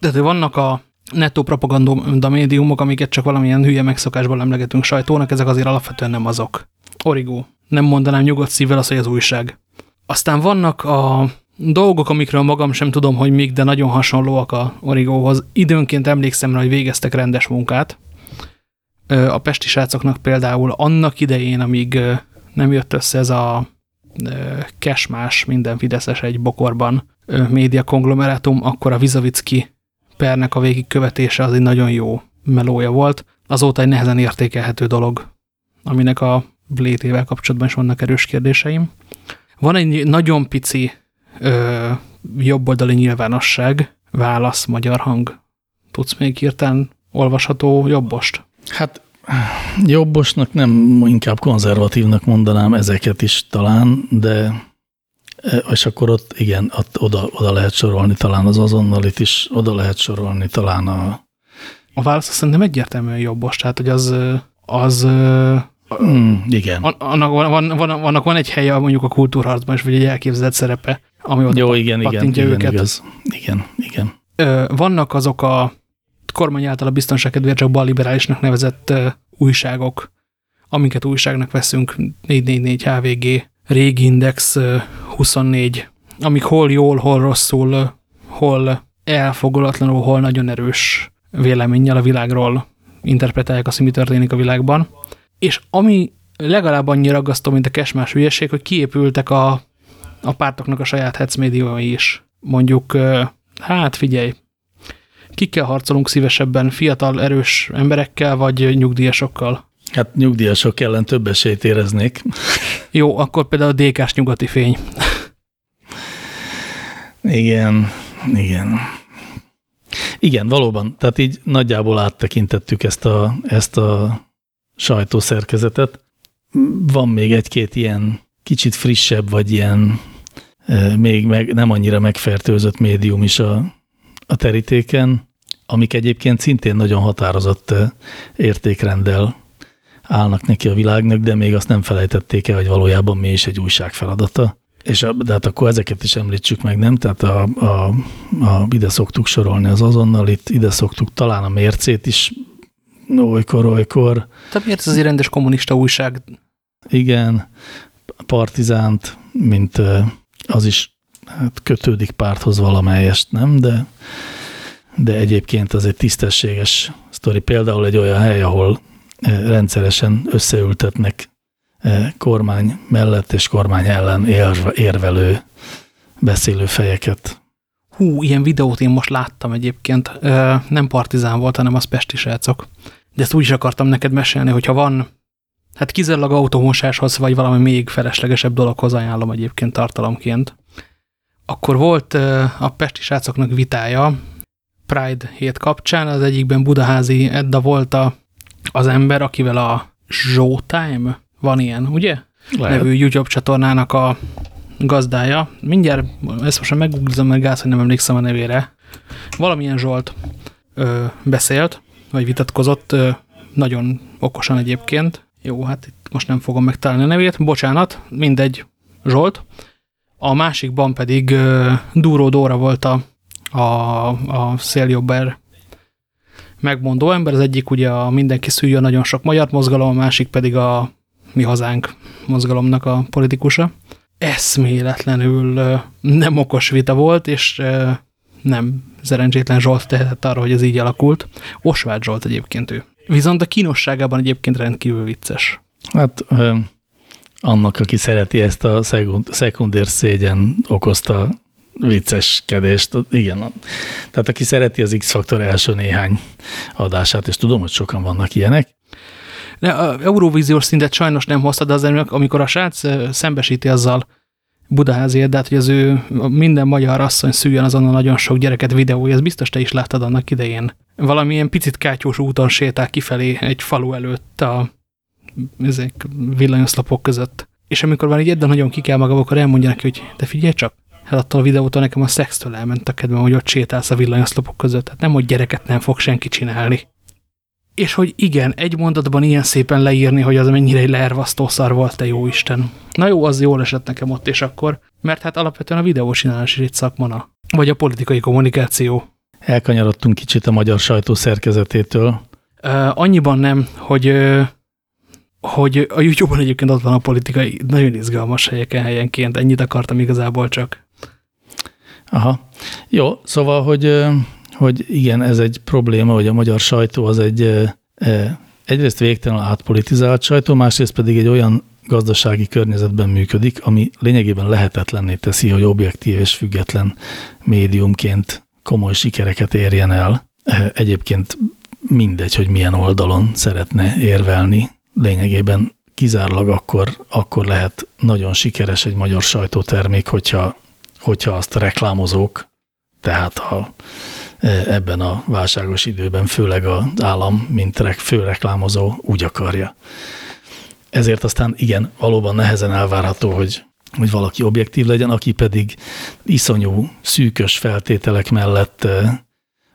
De vannak a nettó propaganda médiumok, amiket csak valamilyen hülye megszokásban emlegetünk sajtónak, ezek azért alapvetően nem azok. Origó. Nem mondanám nyugodt szívvel az, hogy az újság. Aztán vannak a dolgok, amikről magam sem tudom, hogy még, de nagyon hasonlóak a Origóhoz. Időnként emlékszem rá, hogy végeztek rendes munkát. A pesti srácoknak például annak idején, amíg nem jött össze ez a kesmás, minden fideszes egy bokorban média konglomerátum, akkor a Vizavicki pernek a végigkövetése az egy nagyon jó melója volt. Azóta egy nehezen értékelhető dolog, aminek a blétével kapcsolatban is vannak erős kérdéseim. Van egy nagyon pici ö, jobboldali nyilvánosság, válasz, magyar hang. Tudsz még hirtelen olvasható jobbost? Hát jobbosnak nem, inkább konzervatívnak mondanám ezeket is talán, de és akkor ott igen, ott oda, oda lehet sorolni talán az azonnalit is, oda lehet sorolni talán a... A válasz szerintem egyértelműen jobbos, tehát hogy az, az mm, igen. Annak van, van, van, vannak van egy helye mondjuk a kultúrharcban is, vagy egy elképzelt szerepe, ami ott Jó, igen, igen, igen, őket. igaz. Igen, igen. Vannak azok a kormány által a biztonság kedvéért csak balliberálisnak nevezett újságok, amiket újságnak veszünk, 444 HVG, régi index 24, amik hol jól, hol rosszul, hol elfogulatlanul, hol nagyon erős véleménnyel a világról interpretálják azt, mi történik a világban. És ami legalább annyira raggasztó, mint a kesmás hülyeség, hogy kiépültek a, a pártoknak a saját hetszmédiumai is. Mondjuk, hát figyelj, kikkel harcolunk szívesebben, fiatal, erős emberekkel, vagy nyugdíjasokkal? Hát nyugdíjasok ellen több esélyt éreznék. Jó, akkor például a DK-s nyugati fény. Igen, igen. Igen, valóban. Tehát így nagyjából áttekintettük ezt a, ezt a sajtószerkezetet. Van még egy-két ilyen kicsit frissebb, vagy ilyen e, még meg, nem annyira megfertőzött médium is a, a terítéken, amik egyébként szintén nagyon határozott e, értékrendel állnak neki a világnak, de még azt nem felejtették el, hogy valójában mi is egy újság feladata. És a, de hát akkor ezeket is említsük meg, nem? Tehát a, a, a, ide szoktuk sorolni az azonnal, itt ide szoktuk talán a mércét is olykor, olykor. Tehát miért ez egy rendes kommunista újság? Igen, partizánt, mint az is hát kötődik párthoz valamelyest, nem? De, de egyébként az egy tisztességes sztori. Például egy olyan hely, ahol rendszeresen összeültetnek kormány mellett és kormány ellen érvelő beszélő fejeket. Hú, ilyen videót én most láttam egyébként. Nem partizán volt, hanem az pesti srácok. De ezt úgy is akartam neked mesélni, hogyha van, hát kizárólag automosáshoz, vagy valami még feleslegesebb dologhoz ajánlom egyébként tartalomként. Akkor volt a pesti srácoknak vitája Pride hét kapcsán, az egyikben Budaházi Edda volt a az ember, akivel a Showtime, van ilyen, ugye? Lehet. Nevű YouTube csatornának a gazdája. Mindjárt ezt most meggooglizom, mert gáz, hogy nem emlékszem a nevére. Valamilyen Zsolt ö, beszélt, vagy vitatkozott, ö, nagyon okosan egyébként. Jó, hát itt most nem fogom megtalálni a nevét. Bocsánat, mindegy, Zsolt. A másikban pedig ö, Dúró Dóra volt a, a, a széljobber megmondó ember, az egyik ugye a Mindenki szüljön nagyon sok magyar mozgalom, a másik pedig a Mi Hazánk mozgalomnak a politikusa. Eszméletlenül nem okos vita volt, és nem Zerencsétlen Zsolt tehetett arra, hogy ez így alakult. Osváth Zsolt egyébként ő. Viszont a kínosságában egyébként rendkívül vicces. Hát annak, aki szereti ezt a szekundér szégyen okozta vicceskedést, igen. Tehát aki szereti az X-Faktor első néhány adását, és tudom, hogy sokan vannak ilyenek. De a Eurovíziós szintet sajnos nem hozta, de azért, amikor a srác szembesíti azzal Budaházi Eddát, hogy az ő minden magyar asszony szüljön azonnal nagyon sok gyereket videója, ez biztos te is láttad annak idején. Valamilyen picit kátyós úton sétál kifelé egy falu előtt a ezek villanyoszlopok között. És amikor már így Edda nagyon ki kell maga, akkor elmondja neki, hogy te figyelj csak, hát attól a videótól nekem a szextől elment a kedvem, hogy ott sétálsz a villanyoszlopok között. Tehát nem, hogy gyereket nem fog senki csinálni. És hogy igen, egy mondatban ilyen szépen leírni, hogy az mennyire egy leervasztó szar volt, te jó Isten. Na jó, az jól esett nekem ott és akkor, mert hát alapvetően a videócsinálás is egy szakmana. Vagy a politikai kommunikáció. Elkanyarodtunk kicsit a magyar sajtó szerkezetétől. Uh, annyiban nem, hogy uh, hogy a YouTube-on egyébként ott van a politikai nagyon izgalmas helyeken helyenként. Ennyit akartam igazából csak. Aha. Jó, szóval, hogy, hogy igen, ez egy probléma, hogy a magyar sajtó az egy egyrészt végtelen átpolitizált sajtó, másrészt pedig egy olyan gazdasági környezetben működik, ami lényegében lehetetlenné teszi, hogy objektív és független médiumként komoly sikereket érjen el. Egyébként mindegy, hogy milyen oldalon szeretne érvelni, lényegében kizárólag akkor, akkor lehet nagyon sikeres egy magyar sajtótermék, hogyha, hogyha azt a reklámozók, tehát a, ebben a válságos időben főleg az állam, mint fő reklámozó úgy akarja. Ezért aztán igen, valóban nehezen elvárható, hogy, hogy valaki objektív legyen, aki pedig iszonyú, szűkös feltételek mellett eh,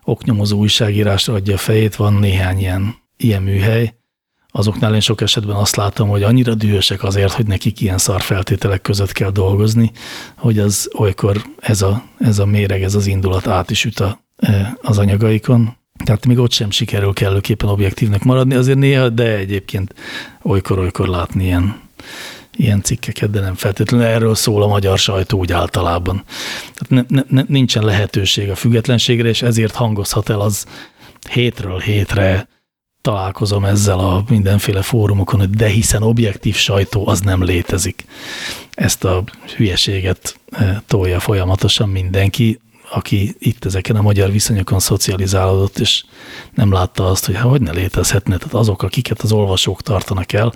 oknyomozó újságírásra adja a fejét, van néhány ilyen, ilyen műhely, azoknál én sok esetben azt látom, hogy annyira dühösek azért, hogy nekik ilyen szar feltételek között kell dolgozni, hogy az olykor ez a, ez a méreg, ez az indulat át is üt a, e, az anyagaikon. Tehát még ott sem sikerül kellőképpen objektívnek maradni, azért néha, de egyébként olykor-olykor látni ilyen, ilyen cikkeket, de nem feltétlenül erről szól a magyar sajtó úgy általában. Tehát ne, ne, nincsen lehetőség a függetlenségre, és ezért hangozhat el az hétről hétre találkozom ezzel a mindenféle fórumokon, hogy de hiszen objektív sajtó az nem létezik. Ezt a hülyeséget eh, tolja folyamatosan mindenki, aki itt ezeken a magyar viszonyokon szocializálódott, és nem látta azt, hogy hogy ne létezhetne. Tehát azok, akiket az olvasók tartanak el,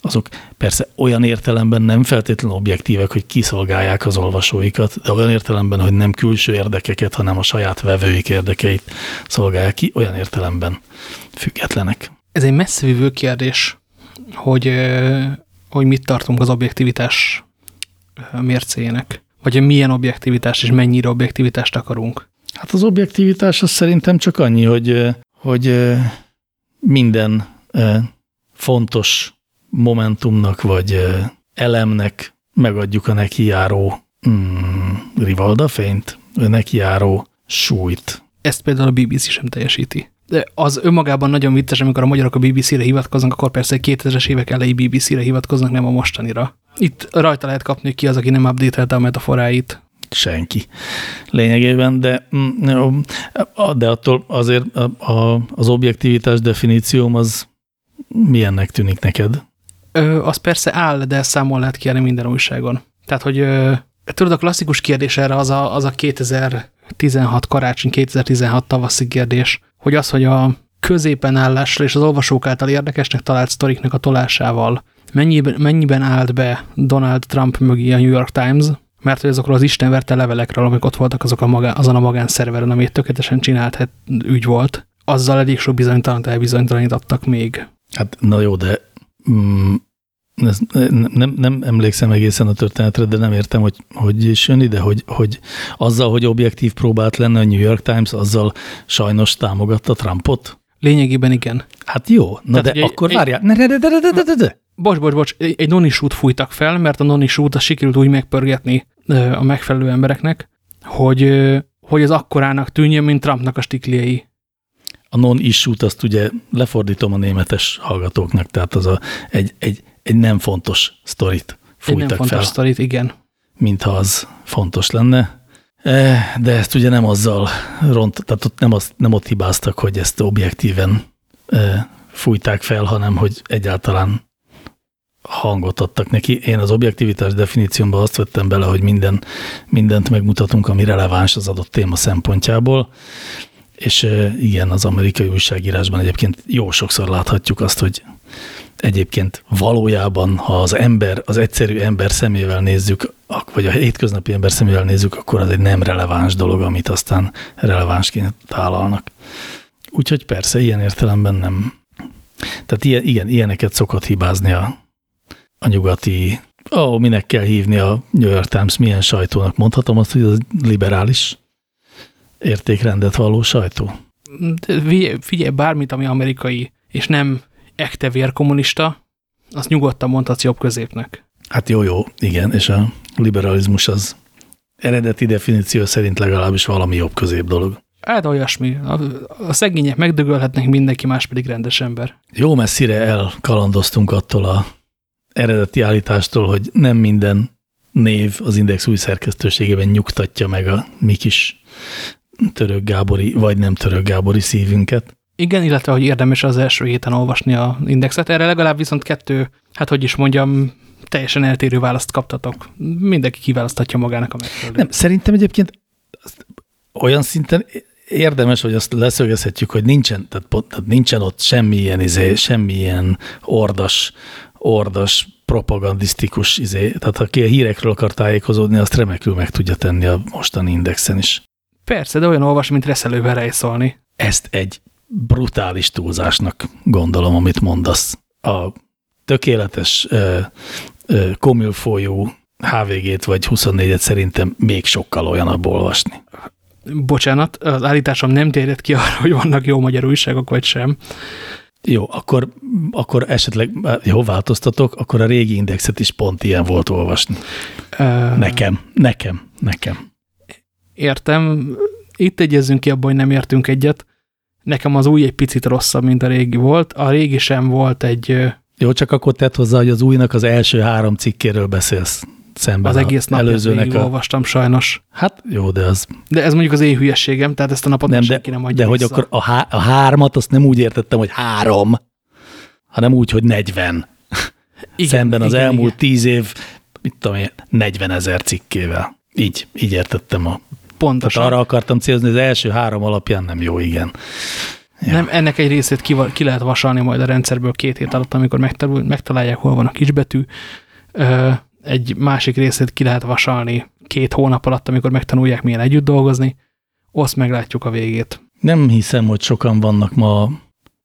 azok persze olyan értelemben nem feltétlenül objektívek, hogy kiszolgálják az olvasóikat, de olyan értelemben, hogy nem külső érdekeket, hanem a saját vevőik érdekeit szolgálják ki, olyan értelemben függetlenek. Ez egy messzevívő kérdés, hogy, hogy mit tartunk az objektivitás mércéjének. Vagy milyen objektivitás és mennyire objektivitást akarunk. Hát az objektivitás az szerintem csak annyi, hogy, hogy minden fontos momentumnak vagy elemnek megadjuk a nekijáró mm, rivalda fényt, a nekijáró súlyt. Ezt például a BBC sem teljesíti. De az önmagában nagyon vicces, amikor a magyarok a BBC-re hivatkoznak, akkor persze 2000-es évek elejé BBC-re hivatkoznak, nem a mostanira. Itt rajta lehet kapni, ki az, aki nem update a metaforáit. Senki. Lényegében, de, mm, de attól azért az objektivitás definícióm az milyennek tűnik neked? Ö, az persze áll, de számol lehet kérni minden újságon. Tehát, hogy ö, tudod, a klasszikus kérdés erre az a, az a 2016 karácsony, 2016 tavaszi kérdés, hogy az, hogy a középen állásra és az olvasók által érdekesnek talált sztoriknak a tolásával mennyiben, mennyiben állt be Donald Trump mögé a New York Times, mert hogy azokról az istenverte levelekről, amik ott voltak azok a magán, azon a magánszerveren, ami egy tökéletesen csinált hát, ügy volt, azzal elég sok bizonytalant elbizonytalanítottak még. Hát na jó, de mm, ez, nem, nem emlékszem egészen a történetre, de nem értem, hogy hogy is jön ide, hogy, hogy azzal, hogy objektív próbált lenne a New York Times, azzal sajnos támogatta Trumpot? Lényegében igen. Hát jó, na Tehát, de akkor várjál. Ne, ne, ne, ne, ne, ne. Bocs, bocs, bocs, egy nonisút fújtak fel, mert a nonisút azt sikerült úgy megpörgetni a megfelelő embereknek, hogy, hogy az akkorának tűnjön, mint Trumpnak a stikliei. A non-issue azt ugye lefordítom a németes hallgatóknak, tehát az a, egy, egy, egy nem fontos sztorit fújtak egy nem fontos sztorit, igen. Mintha az fontos lenne. De ezt ugye nem azzal ront, tehát ott nem, azt, nem ott hibáztak, hogy ezt objektíven fújták fel, hanem hogy egyáltalán hangot adtak neki. Én az objektivitás definíciómban azt vettem bele, hogy minden, mindent megmutatunk, ami releváns az adott téma szempontjából, és igen, az amerikai újságírásban egyébként jó sokszor láthatjuk azt, hogy egyébként valójában, ha az ember, az egyszerű ember szemével nézzük, vagy a hétköznapi ember szemével nézzük, akkor az egy nem releváns dolog, amit aztán relevánsként tálalnak. Úgyhogy persze, ilyen értelemben nem. Tehát ilyen, igen, ilyeneket szokott hibázni a, a nyugati, ó, oh, minek kell hívni a New York Times, milyen sajtónak mondhatom azt, hogy az liberális értékrendet való sajtó? De figyelj, bármit, ami amerikai, és nem ekte vérkommunista, azt nyugodtan mondhatsz jobb középnek. Hát jó, jó, igen, és a liberalizmus az eredeti definíció szerint legalábbis valami jobb közép dolog. Hát olyasmi. A, a szegények megdögölhetnek, mindenki más pedig rendes ember. Jó messzire elkalandoztunk attól a eredeti állítástól, hogy nem minden név az Index új szerkesztőségében nyugtatja meg a mi kis török Gábori, vagy nem török Gábori szívünket. Igen, illetve, hogy érdemes az első héten olvasni a indexet. Erre legalább viszont kettő, hát hogy is mondjam, teljesen eltérő választ kaptatok. Mindenki kiválaszthatja magának a megfelelő. Nem, szerintem egyébként olyan szinten érdemes, hogy azt leszögezhetjük, hogy nincsen, tehát, tehát nincsen ott semmilyen, izé, semmilyen ordas, ordas propagandisztikus izé. Tehát aki a hírekről akar tájékozódni, azt remekül meg tudja tenni a mostani indexen is. Persze, de olyan olvas, mint reszelővel rejszolni. Ezt egy brutális túlzásnak gondolom, amit mondasz. A tökéletes komilfolyó HVG-t vagy 24-et szerintem még sokkal olyan abból olvasni. Bocsánat, az állításom nem térhet ki arra, hogy vannak jó magyar újságok, vagy sem. Jó, akkor, akkor esetleg, jó, változtatok, akkor a régi indexet is pont ilyen volt olvasni. Uh, nekem, nekem, nekem. Értem. Itt egyezünk ki abban, hogy nem értünk egyet. Nekem az új egy picit rosszabb, mint a régi volt. A régi sem volt egy... Jó, csak akkor tett hozzá, hogy az újnak az első három cikkéről beszélsz szemben Az egész nap előzőnek a... olvastam sajnos. Hát jó, de az... De ez mondjuk az én hülyességem, tehát ezt a napot nem, de, nem adja De vissza. hogy akkor a, há a hármat azt nem úgy értettem, hogy három, hanem úgy, hogy 40. Igen, szemben az igen, elmúlt igen. tíz év, mit tudom én, 40 ezer cikkével. Így, így értettem a... Pontosan. Tehát arra akartam célozni, az első három alapján nem jó, igen. Ja. Nem, ennek egy részét ki, ki lehet vasalni majd a rendszerből két hét alatt, amikor megtalálják, hol van a kisbetű egy másik részét ki lehet vasalni két hónap alatt, amikor megtanulják milyen együtt dolgozni, azt meglátjuk a végét. Nem hiszem, hogy sokan vannak ma,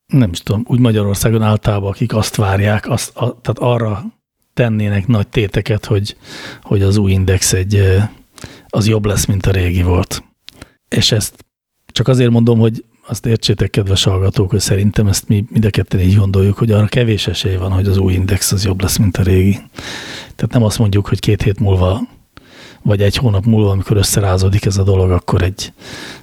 nem is tudom, úgy Magyarországon általában, akik azt várják, azt, a, tehát arra tennének nagy téteket, hogy, hogy az új index egy, az jobb lesz, mint a régi volt. És ezt csak azért mondom, hogy azt értsétek, kedves hallgatók, hogy szerintem ezt mi mind a ketten így gondoljuk, hogy arra kevés esély van, hogy az új index az jobb lesz, mint a régi. Tehát nem azt mondjuk, hogy két hét múlva, vagy egy hónap múlva, amikor összerázódik ez a dolog, akkor egy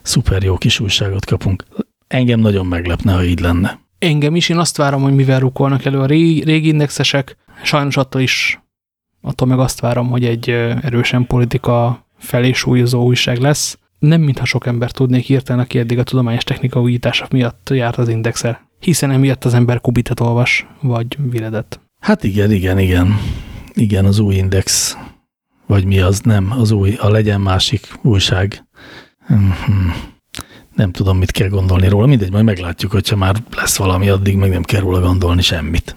szuper jó kis újságot kapunk. Engem nagyon meglepne, ha így lenne. Engem is, én azt várom, hogy mivel rukolnak elő a régi, régi indexesek, sajnos attól is, attól meg azt várom, hogy egy erősen politika felé súlyozó újság lesz, nem mintha sok ember tudnék írtani, aki eddig a tudományos technika újítása miatt járt az indexel. Hiszen emiatt az ember kubitet olvas, vagy viledet. Hát igen, igen, igen. Igen, az új index. Vagy mi az? Nem, az új, a legyen másik újság. Mhm. Nem tudom, mit kell gondolni róla. Mindegy, majd meglátjuk, hogyha már lesz valami, addig meg nem kell róla gondolni semmit.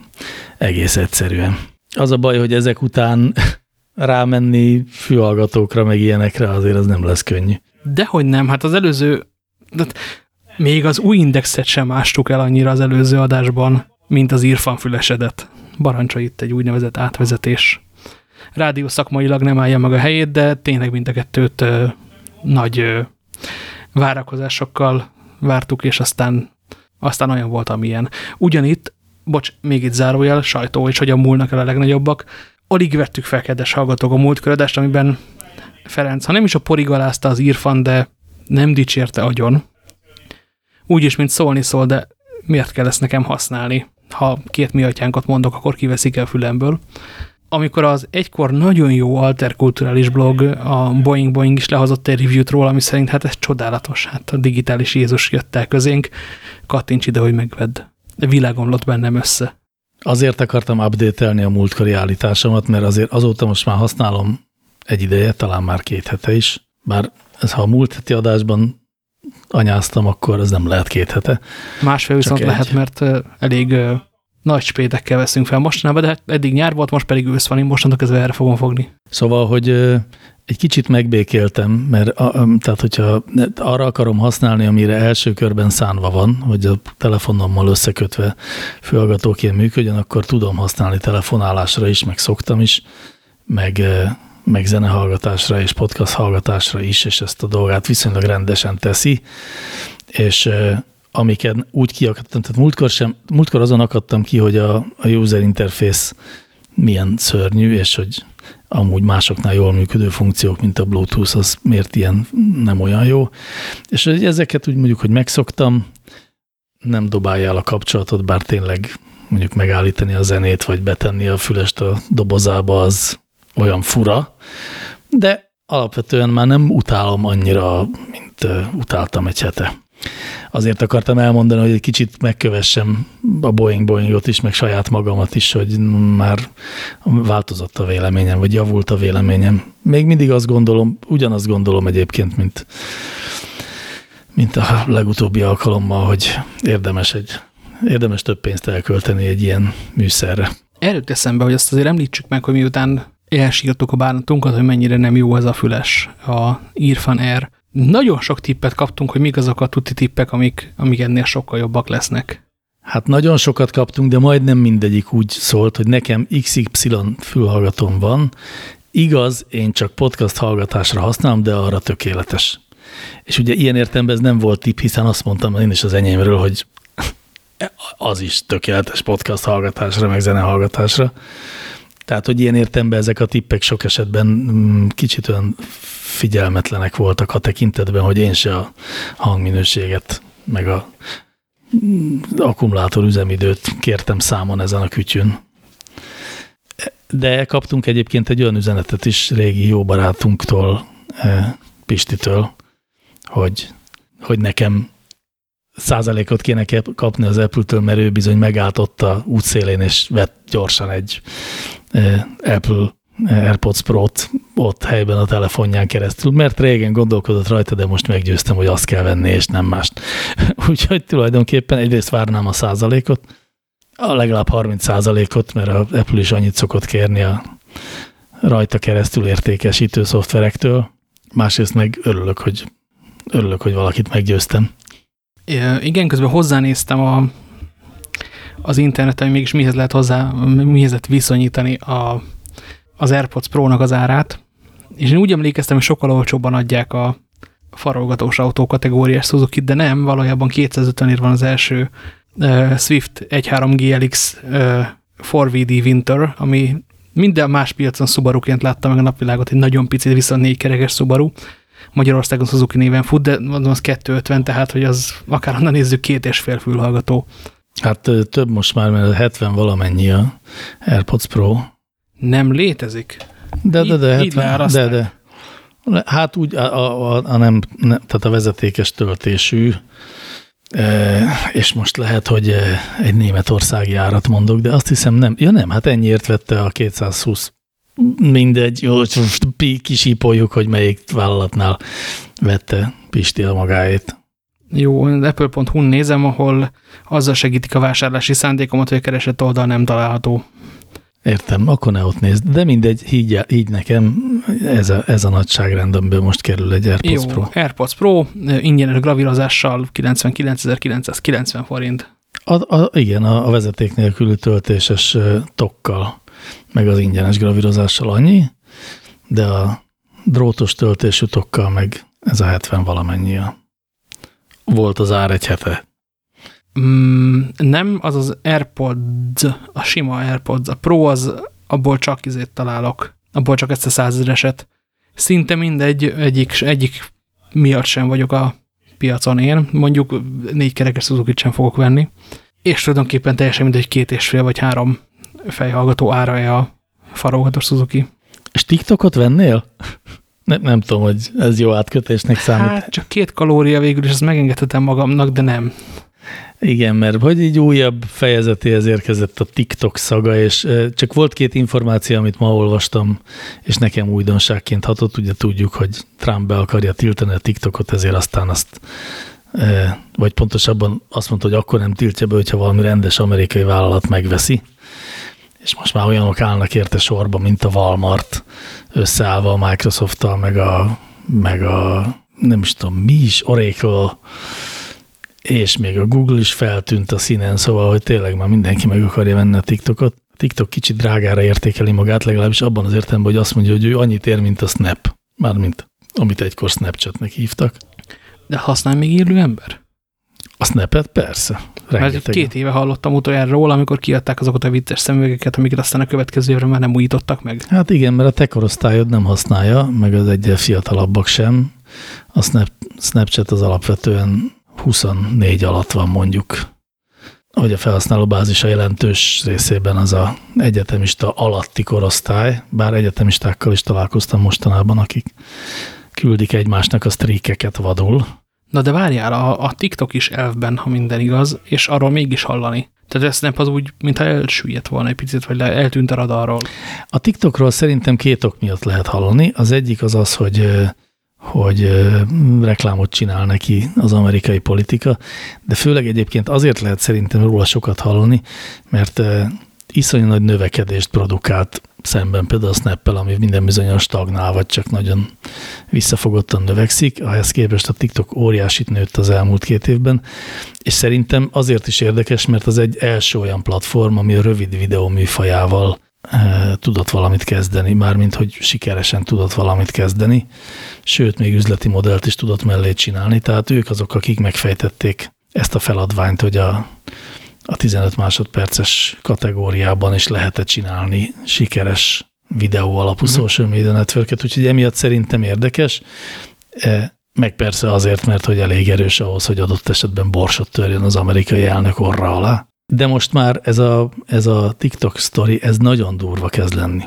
Egész egyszerűen. Az a baj, hogy ezek után <laughs> rámenni fülhallgatókra, meg ilyenekre azért az nem lesz könnyű. Dehogy nem, hát az előző, de még az új indexet sem ástuk el annyira az előző adásban, mint az írfanfülesedet. Barancsa itt egy úgynevezett átvezetés. Rádió szakmailag nem állja meg a helyét, de tényleg mind a kettőt ö, nagy ö, várakozásokkal vártuk, és aztán, aztán olyan volt, amilyen. Ugyanitt, bocs, még itt zárójel, sajtó, és hogyan múlnak el a legnagyobbak, alig vettük fel, kedves hallgatók, a múltkör amiben Ferenc, ha nem is a porigalázta az írfan, de nem dicsérte agyon. Úgy is, mint szólni szól, de miért kell ezt nekem használni? Ha két mi atyánkat mondok, akkor kiveszik el fülemből. Amikor az egykor nagyon jó alterkulturális blog, a Boeing Boeing is lehozott egy review-t róla, ami szerint hát ez csodálatos, hát a digitális Jézus jött el közénk, kattints ide, hogy megvedd. Világomlott bennem össze. Azért akartam update a múltkori állításomat, mert azért azóta most már használom egy ideje, talán már két hete is. Bár ez, ha a múlt heti adásban anyáztam, akkor ez nem lehet két hete. Másfél viszont egy. lehet, mert elég nagy spédekkel veszünk fel mostanában, de hát eddig nyár volt, most pedig ősz van, én mostantól kezdve erre fogom fogni. Szóval, hogy egy kicsit megbékéltem, mert a, tehát, hogyha arra akarom használni, amire első körben szánva van, hogy a telefonommal összekötve fülhallgatóként működjön, akkor tudom használni telefonálásra is, meg szoktam is, meg meg zenehallgatásra és podcast hallgatásra is, és ezt a dolgát viszonylag rendesen teszi, és amiket úgy kiakadtam, tehát múltkor, sem, múltkor azon akadtam ki, hogy a, a user interface milyen szörnyű, és hogy amúgy másoknál jól működő funkciók, mint a Bluetooth, az miért ilyen nem olyan jó. És ezeket úgy mondjuk, hogy megszoktam, nem dobálja el a kapcsolatot, bár tényleg mondjuk megállítani a zenét, vagy betenni a fülest a dobozába, az olyan fura, de alapvetően már nem utálom annyira, mint utáltam egy hete. Azért akartam elmondani, hogy egy kicsit megkövessem a Boeing-Boeingot is, meg saját magamat is, hogy már változott a véleményem, vagy javult a véleményem. Még mindig azt gondolom, ugyanazt gondolom egyébként, mint, mint a legutóbbi alkalommal, hogy érdemes, egy, érdemes több pénzt elkölteni egy ilyen műszerre. Erről eszembe, hogy azt azért említsük meg, hogy miután elsírtuk a bánatunkat, hogy mennyire nem jó ez a füles, a Irfan Air. Nagyon sok tippet kaptunk, hogy mik azok a tuti tippek, amik, amik ennél sokkal jobbak lesznek. Hát nagyon sokat kaptunk, de majdnem mindegyik úgy szólt, hogy nekem XY fülhallgatóm van. Igaz, én csak podcast hallgatásra használom, de arra tökéletes. És ugye ilyen értelemben ez nem volt tipp, hiszen azt mondtam én is az enyémről, hogy az is tökéletes podcast hallgatásra, meg zene hallgatásra. Tehát, hogy ilyen értemben ezek a tippek sok esetben mm, kicsit olyan figyelmetlenek voltak a tekintetben, hogy én se a hangminőséget, meg a mm, akkumulátor üzemidőt kértem számon ezen a kütyűn. De kaptunk egyébként egy olyan üzenetet is régi jó barátunktól, eh, Pistitől, hogy, hogy nekem százalékot kéne kapni az Apple-től, mert ő bizony megállt ott a útszélén, és vett gyorsan egy Apple AirPods Pro-t ott helyben a telefonján keresztül, mert régen gondolkodott rajta, de most meggyőztem, hogy azt kell venni, és nem mást. <laughs> Úgyhogy tulajdonképpen egyrészt várnám a százalékot, a legalább 30 százalékot, mert a Apple is annyit szokott kérni a rajta keresztül értékesítő szoftverektől, másrészt meg örülök, hogy, örülök, hogy valakit meggyőztem. Igen, közben hozzánéztem a, az interneten, hogy mégis mihez lehet hozzá, mihez lehet viszonyítani a, az AirPods Pro-nak az árát, és én úgy emlékeztem, hogy sokkal olcsóbban adják a farolgatós autó kategóriás suzuki de nem, valójában 250 ér van az első uh, Swift 1.3 GLX uh, 4VD Winter, ami minden más piacon Subaru-ként látta meg a napvilágot, egy nagyon picit, viszont négy kerekes Subaru, Magyarországon Suzuki néven fut, de mondom, az 250, tehát hogy az akár onnan nézzük két és fél fülhallgató. Hát több most már, mert 70 valamennyi a AirPods Pro. Nem létezik? De, de, de, 70, de, de. Hát úgy a, a, a nem, nem, tehát a vezetékes töltésű, e, és most lehet, hogy egy németországi árat mondok, de azt hiszem nem. Ja nem, hát ennyiért vette a 220 mindegy, jó, kisípoljuk, hogy melyik vállalatnál vette Pisti a magáét. Jó, apple.hu nézem, ahol azzal segítik a vásárlási szándékomat, hogy a keresett oldal nem található. Értem, akkor ne ott nézd. De mindegy, így, így nekem ez a, ez a nagyságrend, amiből most kerül egy AirPods Jó, Pro. AirPods Pro, ingyenes gravírozással 99.990 forint. A, a, igen, a, a vezeték nélküli töltéses tokkal meg az ingyenes gravírozással annyi, de a drótos töltésű tokkal meg ez a 70 valamennyi a volt az ár egy hete. Mm, nem, az az AirPods, a sima AirPods. A Pro az, abból csak izét találok. Abból csak ezt a százezereset. Szinte mindegy, egyik, egyik miatt sem vagyok a piacon én. Mondjuk négy kerekes suzuki sem fogok venni. És tulajdonképpen teljesen mindegy két és fél vagy három fejhallgató ára a farolgatós Suzuki. És TikTokot vennél? Nem, nem tudom, hogy ez jó átkötésnek számít. Hát csak két kalória végül, és ezt megengedhetem magamnak, de nem. Igen, mert hogy egy újabb fejezetéhez érkezett a TikTok szaga, és csak volt két információ, amit ma olvastam, és nekem újdonságként hatott. Ugye tudjuk, hogy Trump be akarja tiltani a TikTokot, ezért aztán azt, vagy pontosabban azt mondta, hogy akkor nem tiltja be, hogyha valami rendes amerikai vállalat megveszi és most már olyanok állnak érte sorba, mint a Walmart, összeállva a Microsoft-tal, meg a, meg a nem is tudom, mi is, Oracle, és még a Google is feltűnt a színen, szóval, hogy tényleg már mindenki meg akarja venni a TikTokot. A TikTok kicsit drágára értékeli magát, legalábbis abban az értelemben, hogy azt mondja, hogy ő annyit ér, mint a Snap, mármint amit egykor Snapchatnek hívtak. De használ még élő ember? A Snapet? Persze. Rengeteg. Mert két éve hallottam utoljára róla, amikor kiadták azokat a vicces szemüvegeket, amiket aztán a következő évre már nem újítottak meg. Hát igen, mert a te korosztályod nem használja, meg az egyre fiatalabbak sem. A Snap, Snapchat az alapvetően 24 alatt van mondjuk hogy a felhasználó bázisa jelentős részében az a egyetemista alatti korosztály, bár egyetemistákkal is találkoztam mostanában, akik küldik egymásnak a streakeket vadul. Na de várjál, a, a TikTok is elfben, ha minden igaz, és arról mégis hallani. Tehát ez nem az úgy, mintha elsüllyedt volna egy picit, vagy eltűnt a radarról. A TikTokról szerintem két ok miatt lehet hallani. Az egyik az az, hogy hogy reklámot csinál neki az amerikai politika, de főleg egyébként azért lehet szerintem róla sokat hallani, mert iszonyú nagy növekedést produkált szemben például a snap ami minden bizonyos stagnál, vagy csak nagyon visszafogottan növekszik. Ahhez képest a TikTok óriásit nőtt az elmúlt két évben, és szerintem azért is érdekes, mert az egy első olyan platform, ami a rövid videó műfajával tudott valamit kezdeni, mármint hogy sikeresen tudott valamit kezdeni, sőt, még üzleti modellt is tudott mellé csinálni, tehát ők azok, akik megfejtették ezt a feladványt, hogy a, a 15 másodperces kategóriában is lehetett csinálni sikeres videó alapú mm. social media networket, úgyhogy emiatt szerintem érdekes, e, meg persze azért, mert hogy elég erős ahhoz, hogy adott esetben borsot törjön az amerikai elnök orra alá. De most már ez a, ez a TikTok story, ez nagyon durva kezd lenni.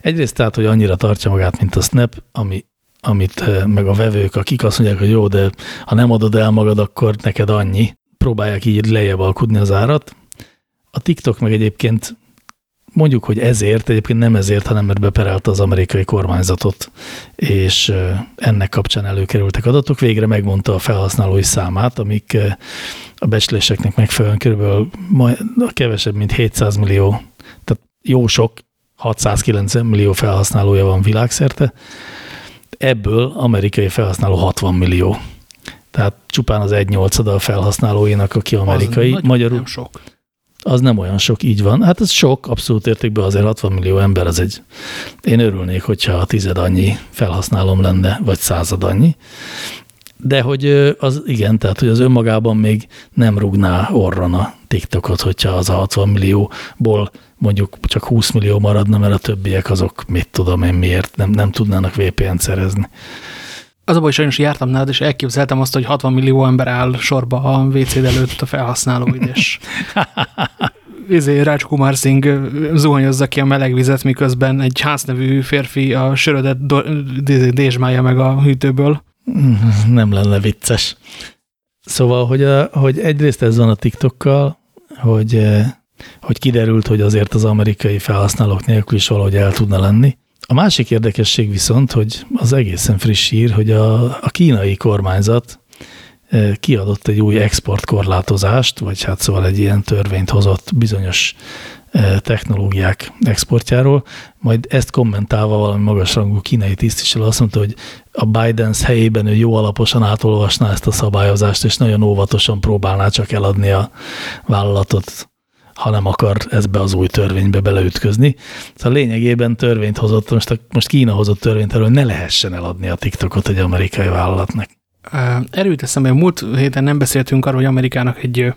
Egyrészt tehát, hogy annyira tartja magát, mint a Snap, ami, amit eh, meg a vevők, akik azt mondják, hogy jó, de ha nem adod el magad, akkor neked annyi, próbálják így lejjebb alkudni az árat. A TikTok meg egyébként mondjuk, hogy ezért, egyébként nem ezért, hanem mert beperelte az amerikai kormányzatot, és ennek kapcsán előkerültek adatok. Végre megmondta a felhasználói számát, amik a becsléseknek megfelelően körülbelül kevesebb, mint 700 millió, tehát jó sok, 690 millió felhasználója van világszerte, ebből amerikai felhasználó 60 millió. Tehát csupán az egy nyolcada a felhasználóinak, aki amerikai. Az magyarul nem sok. Az nem olyan sok, így van. Hát ez sok, abszolút értékben azért 60 millió ember, az egy... Én örülnék, hogyha a tized annyi felhasználom lenne, vagy század annyi de hogy az igen, tehát hogy az önmagában még nem rúgná orron a TikTokot, hogyha az a 60 millióból mondjuk csak 20 millió maradna, mert a többiek azok mit tudom én miért nem, nem tudnának VPN-t szerezni. Az a baj, sajnos jártam nálad, és elképzeltem azt, hogy 60 millió ember áll sorba a wc előtt a felhasználóid, és <laughs> izé, Raj Kumar Singh zuhanyozza ki a meleg vizet, miközben egy háznevű férfi a sörödet dézsmálja meg a hűtőből. <laughs> Nem lenne vicces. Szóval, hogy, a, hogy egyrészt ez van a TikTokkal, hogy, hogy kiderült, hogy azért az amerikai felhasználók nélkül is valahogy el tudna lenni. A másik érdekesség viszont, hogy az egészen friss hír, hogy a, a kínai kormányzat eh, kiadott egy új exportkorlátozást, vagy hát szóval egy ilyen törvényt hozott bizonyos technológiák exportjáról, majd ezt kommentálva valami magasrangú kínai tisztviselő azt mondta, hogy a biden helyében ő jó alaposan átolvasná ezt a szabályozást, és nagyon óvatosan próbálná csak eladni a vállalatot, ha nem akar ezbe az új törvénybe beleütközni. Szóval lényegében törvényt hozott, most, most Kína hozott törvényt hogy ne lehessen eladni a TikTokot egy amerikai vállalatnak. Erőt eszembe, múlt héten nem beszéltünk arról, hogy Amerikának egy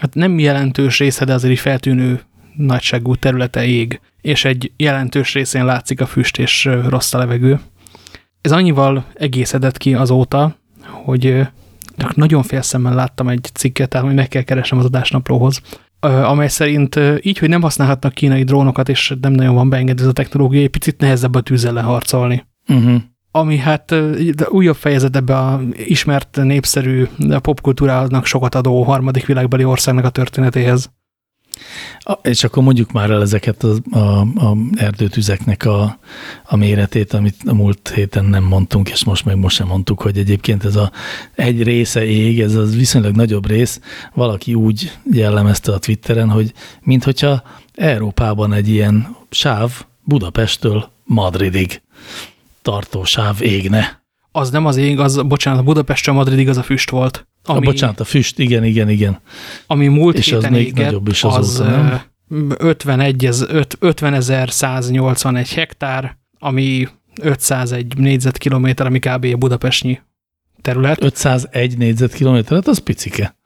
hát nem jelentős része, de azért feltűnő nagyságú területe ég, és egy jelentős részén látszik a füst és rossz a levegő. Ez annyival egészedett ki azóta, hogy nagyon félszemmel láttam egy cikket, tehát meg kell keresnem az adásnaplóhoz, amely szerint így, hogy nem használhatnak kínai drónokat, és nem nagyon van beengedve a technológia, egy picit nehezebb a tűzzel leharcolni. Uh mhm. -huh. Ami hát újabb fejezet ebbe a ismert, népszerű popkultúrának sokat adó harmadik világbeli országnak a történetéhez. A, és akkor mondjuk már el ezeket a, a, a erdőtüzeknek a, a méretét, amit a múlt héten nem mondtunk, és most meg most sem mondtuk, hogy egyébként ez a egy része ég, ez az viszonylag nagyobb rész, valaki úgy jellemezte a Twitteren, hogy minthogyha Európában egy ilyen sáv Budapesttől Madridig tartó sáv égne. Az nem az ég, az, bocsánat, Budapesttől Madridig az a füst volt. Ami, a, bocsánat, a füst, igen, igen, igen. Ami múlt és héten az még nagyobb is azóta, az 50.181 hektár, ami 501 négyzetkilométer, ami kb. a budapestnyi terület. 501 négyzetkilométer, hát az picike.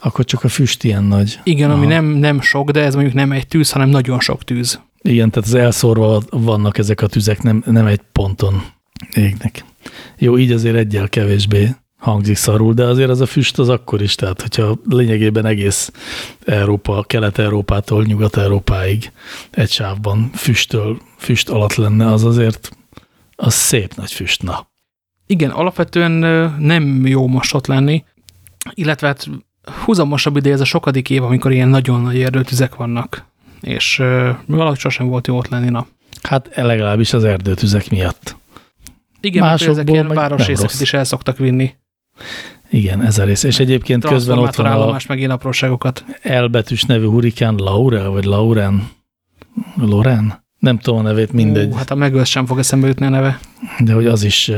akkor csak a füst ilyen nagy. Igen, Aha. ami nem, nem sok, de ez mondjuk nem egy tűz, hanem nagyon sok tűz. Igen, tehát az elszórva vannak ezek a tüzek, nem, nem egy ponton égnek. Jó, így azért egyel kevésbé hangzik szarul, de azért az a füst az akkor is, tehát hogyha lényegében egész Európa, Kelet-Európától Nyugat-Európáig egy sávban füsttől, füst alatt lenne, az azért az szép nagy füst, na. Igen, alapvetően nem jó most ott lenni, illetve hát húzamosabb ide ez a sokadik év, amikor ilyen nagyon nagy erdőtüzek vannak, és valahogy sosem volt jó ott lenni, na. Hát legalábbis az erdőtüzek miatt. Igen, mert ezek ilyen városrészeket is el szoktak vinni. Igen, ez a rész. És egyébként közben ott van a meg ilyen apróságokat. elbetűs nevű hurikán Laurel, vagy Lauren? Loren? Nem tudom a nevét, mindegy. Ú, hát a megölt sem fog eszembe jutni a neve. De hogy az is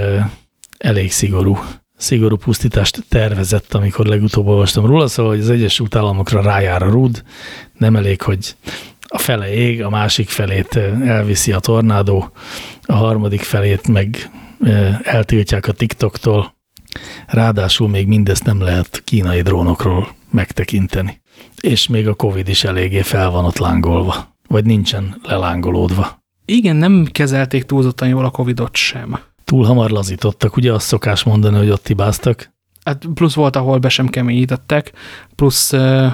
elég szigorú szigorú pusztítást tervezett, amikor legutóbb olvastam róla, szóval, hogy az Egyesült Államokra rájár a rúd, nem elég, hogy a fele ég, a másik felét elviszi a tornádó, a harmadik felét meg eltiltják a TikToktól, ráadásul még mindezt nem lehet kínai drónokról megtekinteni. És még a Covid is eléggé fel van ott lángolva, vagy nincsen lelángolódva. Igen, nem kezelték túlzottan jól a Covidot sem. Túl hamar lazítottak, ugye azt szokás mondani, hogy ott hibáztak? Hát plusz volt, ahol be sem keményítettek, plusz uh,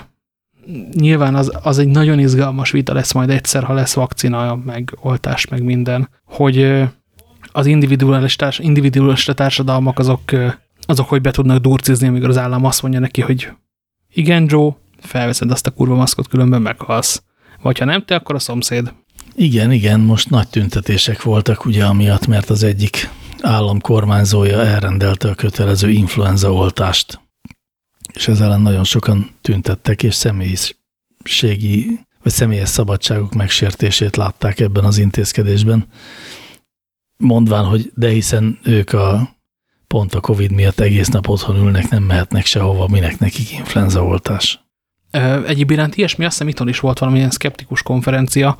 nyilván az, az egy nagyon izgalmas vita lesz majd egyszer, ha lesz vakcina, meg oltás, meg minden, hogy uh, az individuális, társ, individuális társadalmak azok, azok hogy be tudnak durcizni, amikor az állam azt mondja neki, hogy igen, Joe, felveszed azt a kurva maszkot, különben meghalsz. Vagy ha nem te, akkor a szomszéd. Igen, igen, most nagy tüntetések voltak ugye amiatt, mert az egyik állam kormányzója elrendelte a kötelező influenza oltást. És ezzel ellen nagyon sokan tüntettek, és személyiségi vagy személyes szabadságok megsértését látták ebben az intézkedésben. Mondván, hogy de hiszen ők a pont a Covid miatt egész nap otthon ülnek, nem mehetnek sehova, minek nekik influenza oltás. Egyéb iránt ilyesmi, azt hiszem itthon is volt valamilyen szkeptikus konferencia,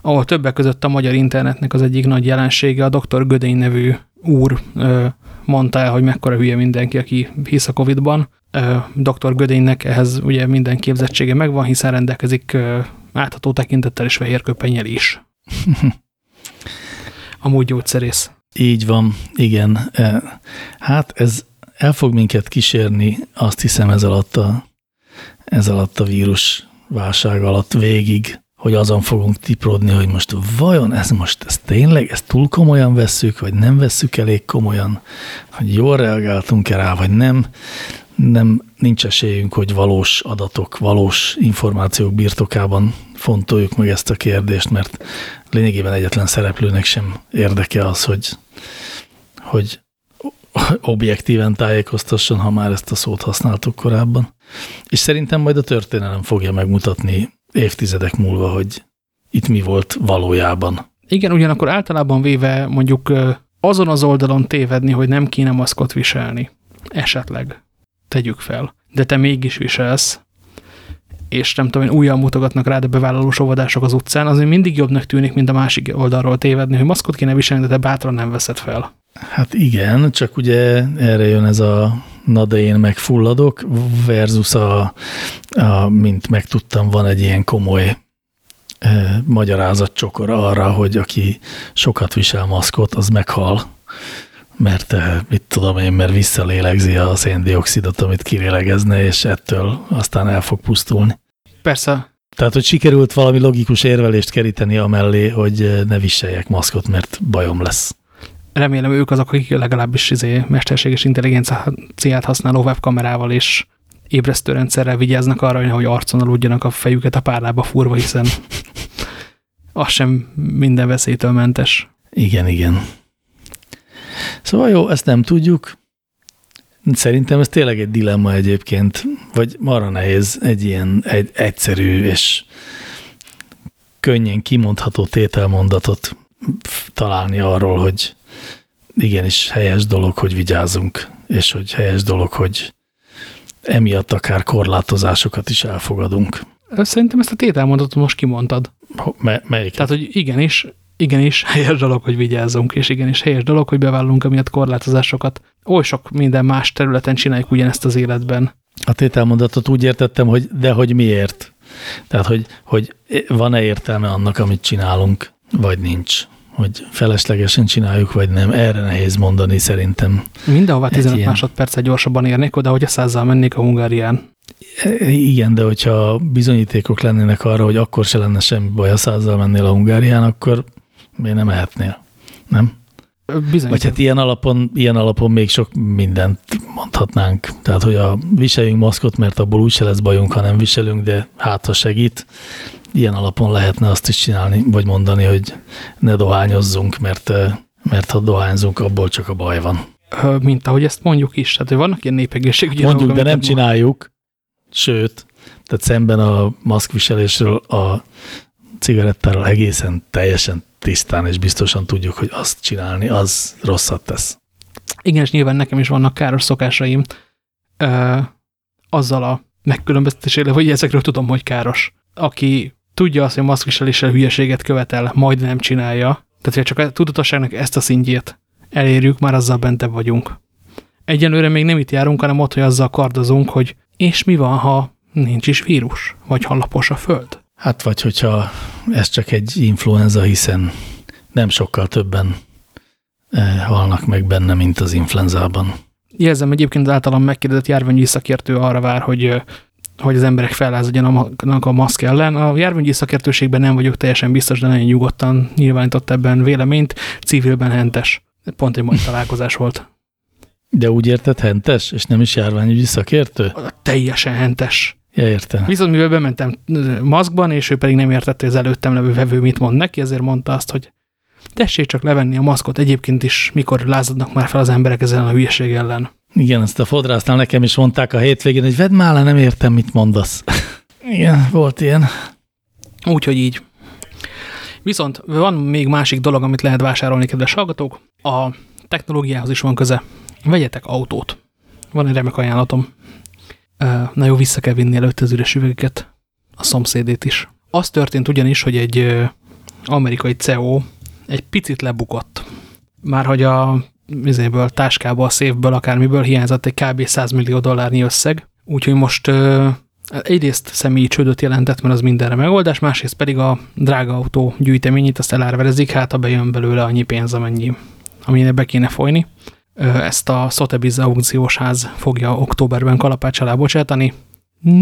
ahol többek között a magyar internetnek az egyik nagy jelensége, a dr. Gödény nevű úr mondta el, hogy mekkora hülye mindenki, aki hisz a Covid-ban. Dr. Gödénynek ehhez ugye minden képzettsége megvan, hiszen rendelkezik átható tekintettel és fehérköpenyel is. <laughs> Amúgy gyógyszerész. Így van, igen. Hát ez el fog minket kísérni, azt hiszem ez alatt a, ez alatt a vírus válság alatt végig, hogy azon fogunk tiprodni, hogy most vajon ez most, ez tényleg, ezt túl komolyan vesszük, vagy nem vesszük elég komolyan, hogy jól reagáltunk-e rá, vagy nem. Nem, nincs esélyünk, hogy valós adatok, valós információk birtokában fontoljuk meg ezt a kérdést, mert lényegében egyetlen szereplőnek sem érdeke az, hogy, hogy objektíven tájékoztasson, ha már ezt a szót használtuk korábban. És szerintem majd a történelem fogja megmutatni évtizedek múlva, hogy itt mi volt valójában. Igen, ugyanakkor általában véve mondjuk azon az oldalon tévedni, hogy nem kéne maszkot viselni. Esetleg. Tegyük fel. De te mégis viselsz, és nem tudom, újra mutogatnak rád a bevállalós óvodások az utcán, azért mindig jobbnak tűnik, mint a másik oldalról tévedni, hogy maszkot kéne viselni, de te bátran nem veszed fel. Hát igen, csak ugye erre jön ez a na de én megfulladok, versus a, a mint megtudtam, van egy ilyen komoly e, magyarázatcsokor arra, hogy aki sokat visel maszkot, az meghal, mert e, mit tudom én, mert visszalélegzi a széndiokszidot, amit kilélegezne, és ettől aztán el fog pusztulni. Persze. Tehát, hogy sikerült valami logikus érvelést keríteni amellé, hogy ne viseljek maszkot, mert bajom lesz remélem ők azok, akik legalábbis izé, mesterséges intelligenciát használó webkamerával és ébresztőrendszerrel vigyáznak arra, hogy arcon aludjanak a fejüket a párlába furva, hiszen <laughs> az sem minden veszélytől mentes. Igen, igen. Szóval jó, ezt nem tudjuk. Szerintem ez tényleg egy dilemma egyébként, vagy marra nehéz egy ilyen egy egyszerű és könnyen kimondható tételmondatot találni arról, hogy igenis helyes dolog, hogy vigyázunk, és hogy helyes dolog, hogy emiatt akár korlátozásokat is elfogadunk. Szerintem ezt a tételmondatot most kimondtad. Melyik? Tehát, hogy igenis, Igenis, <laughs> helyes dolog, hogy vigyázzunk, és igenis helyes dolog, hogy bevállalunk emiatt korlátozásokat. Oly sok minden más területen csináljuk ugyanezt az életben. A tételmondatot úgy értettem, hogy de hogy miért. Tehát, hogy, hogy van-e értelme annak, amit csinálunk, vagy nincs. Hogy feleslegesen csináljuk, vagy nem. Erre nehéz mondani szerintem. Mindenhová 15 ilyen... másodpercet gyorsabban érnék oda, hogy a százzal mennék a Hungárián. Igen, de hogyha bizonyítékok lennének arra, hogy akkor se lenne semmi baj, ha százzal mennél a Hungárián, akkor miért nem ehetnél? Nem? Bizony. Vagy hát ilyen alapon, ilyen alapon még sok mindent mondhatnánk. Tehát, hogy a viseljünk maszkot, mert abból úgyse lesz bajunk, ha nem viselünk, de hát ha segít. Ilyen alapon lehetne azt is csinálni, vagy mondani, hogy ne dohányozzunk, mert, mert ha dohányzunk, abból csak a baj van. Mint ahogy ezt mondjuk is. Tehát, hogy vannak ilyen népegészségügyi Mondjuk, dolgok, de nem csináljuk. Sőt, tehát szemben a maszkviselésről a cigarettáról egészen teljesen tisztán és biztosan tudjuk, hogy azt csinálni, az rosszat tesz. Igen, és nyilván nekem is vannak káros szokásaim ö, azzal a megkülönböztetésével, hogy ezekről tudom, hogy káros. Aki tudja azt, hogy maszkviseléssel hülyeséget követel, majd nem csinálja, tehát hogy csak a tudatosságnak ezt a szintjét elérjük, már azzal bentebb vagyunk. Egyelőre még nem itt járunk, hanem ott, hogy azzal kardozunk, hogy és mi van, ha nincs is vírus, vagy ha lapos a föld. Hát vagy hogyha ez csak egy influenza, hiszen nem sokkal többen eh, halnak meg benne, mint az influenzában. Jelzem, egyébként az általam megkérdezett járványi szakértő arra vár, hogy, eh, hogy az emberek fellázadjanak a maszk ellen. A járványi szakértőségben nem vagyok teljesen biztos, de nagyon nyugodtan nyilvánított ebben véleményt, civilben hentes. Pont egy mai találkozás volt. De úgy érted hentes, és nem is járványügyi szakértő? Teljesen hentes. Ja, értem. Viszont mivel bementem maszkban, és ő pedig nem értette, hogy az előttem levő vevő mit mond neki, ezért mondta azt, hogy tessék csak levenni a maszkot egyébként is, mikor lázadnak már fel az emberek ezen a hülyeség ellen. Igen, ezt a fodrásznál nekem is mondták a hétvégén, hogy vedd már le, nem értem, mit mondasz. <laughs> Igen, volt ilyen. Úgyhogy így. Viszont van még másik dolog, amit lehet vásárolni, kedves hallgatók. A technológiához is van köze. Vegyetek autót. Van egy remek ajánlatom. Na jó, vissza kell vinni előtte az üres üvegeket, a szomszédét is. Az történt ugyanis, hogy egy amerikai CEO egy picit lebukott. Már hogy a vizéből, táskából, a széfből, akármiből hiányzott egy kb. 100 millió dollárnyi összeg. Úgyhogy most egyrészt személyi csődöt jelentett, mert az mindenre megoldás, másrészt pedig a drága autó gyűjteményét azt elárverezik, hát ha bejön belőle annyi pénz, amennyi, amire be kéne folyni ezt a Sotheby's aukciós ház fogja októberben kalapács alá bocsátani.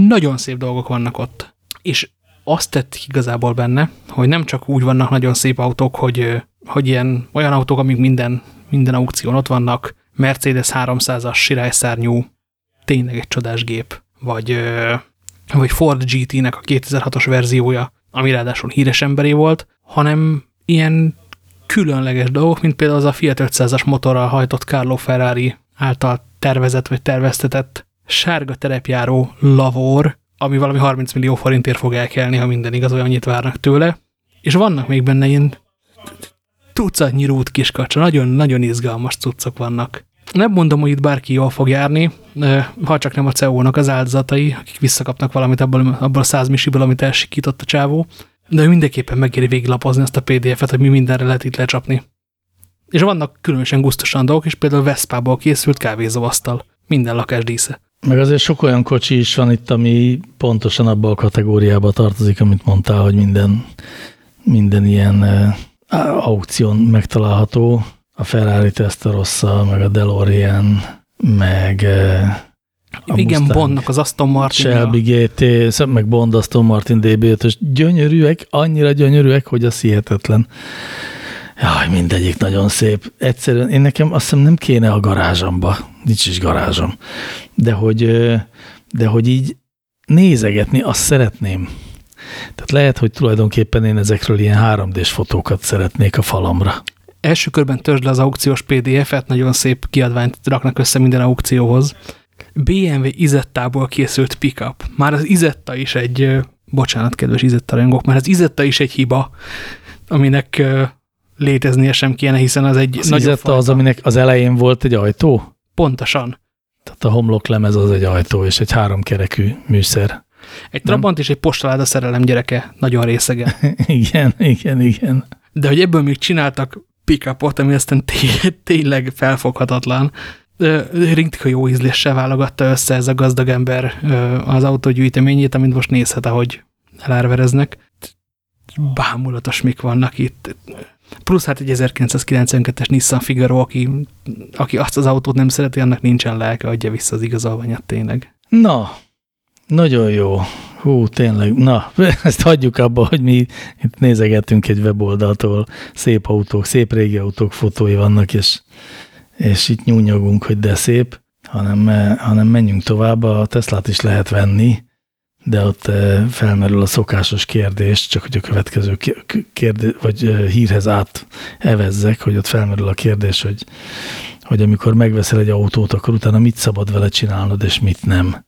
Nagyon szép dolgok vannak ott. És azt tett igazából benne, hogy nem csak úgy vannak nagyon szép autók, hogy, hogy ilyen olyan autók, amik minden, minden aukción ott vannak, Mercedes 300-as sirályszárnyú, tényleg egy csodás gép, vagy, vagy Ford GT-nek a 2006-os verziója, ami ráadásul híres emberé volt, hanem ilyen különleges dolgok, mint például az a Fiat 500-as motorral hajtott Carlo Ferrari által tervezett vagy terveztetett sárga terepjáró lavor, ami valami 30 millió forintért fog elkelni, ha minden igaz, hogy annyit várnak tőle. És vannak még benne ilyen tucatnyi rút kiskacsa, nagyon-nagyon izgalmas cuccok vannak. Nem mondom, hogy itt bárki jól fog járni, ha csak nem a CEO-nak az áldozatai, akik visszakapnak valamit abból, abból a százmisiből, amit elsikított a csávó, de mindenképpen megéri végiglapozni ezt a PDF-et, hogy mi mindenre lehet itt lecsapni. És vannak különösen gusztusan dolgok, és például Veszpából készült kávézóasztal. Minden lakás dísze. Meg azért sok olyan kocsi is van itt, ami pontosan abba a kategóriába tartozik, amit mondtál, hogy minden, minden ilyen uh, aukción megtalálható. A Ferrari Testarossa, meg a DeLorean, meg uh, a Igen, Mustang, Bondnak az Aston Martin. Shelby GT, meg Bond Aston Martin DB5-ös. Gyönyörűek, annyira gyönyörűek, hogy az hihetetlen. Jaj, mindegyik nagyon szép. Egyszerűen én nekem azt hiszem nem kéne a garázsamba. Nincs is garázsom. De hogy, de hogy így nézegetni, azt szeretném. Tehát lehet, hogy tulajdonképpen én ezekről ilyen 3D-s fotókat szeretnék a falamra. Első körben törzsd le az aukciós PDF-et, nagyon szép kiadványt raknak össze minden aukcióhoz. BMW Izettából készült pickup. Már az Izetta is egy, bocsánat, kedves Izetta rajongók, már az Izetta is egy hiba, aminek léteznie sem kéne, hiszen az egy az Izetta fajta. az, aminek az elején volt egy ajtó? Pontosan. Tehát a homloklemez az egy ajtó, és egy háromkerekű műszer. Egy Trabant és egy postaláda szerelem gyereke, nagyon részege. <laughs> igen, igen, igen. de hogy ebből még csináltak pickupot, ami aztán tényleg felfoghatatlan. Ringtika jó ízléssel válogatta össze ez a gazdag ember az autógyűjteményét, amit most nézhet, ahogy elárvereznek. Bámulatos mik vannak itt. Plusz hát egy 1992-es Nissan Figaro, aki, aki azt az autót nem szereti, annak nincsen lelke, adja vissza az igazolványat tényleg. Na, nagyon jó. Hú, tényleg. Na, <laughs> ezt hagyjuk abba, hogy mi itt nézegetünk egy weboldaltól, szép autók, szép régi autók fotói vannak, és, és itt nyúnyogunk, hogy de szép, hanem, hanem menjünk tovább. A Teslát is lehet venni, de ott eh, felmerül a szokásos kérdés, csak hogy a következő kérdés, vagy eh, hírhez átevezzek, hogy ott felmerül a kérdés, hogy, hogy amikor megveszel egy autót, akkor utána mit szabad vele csinálnod, és mit nem.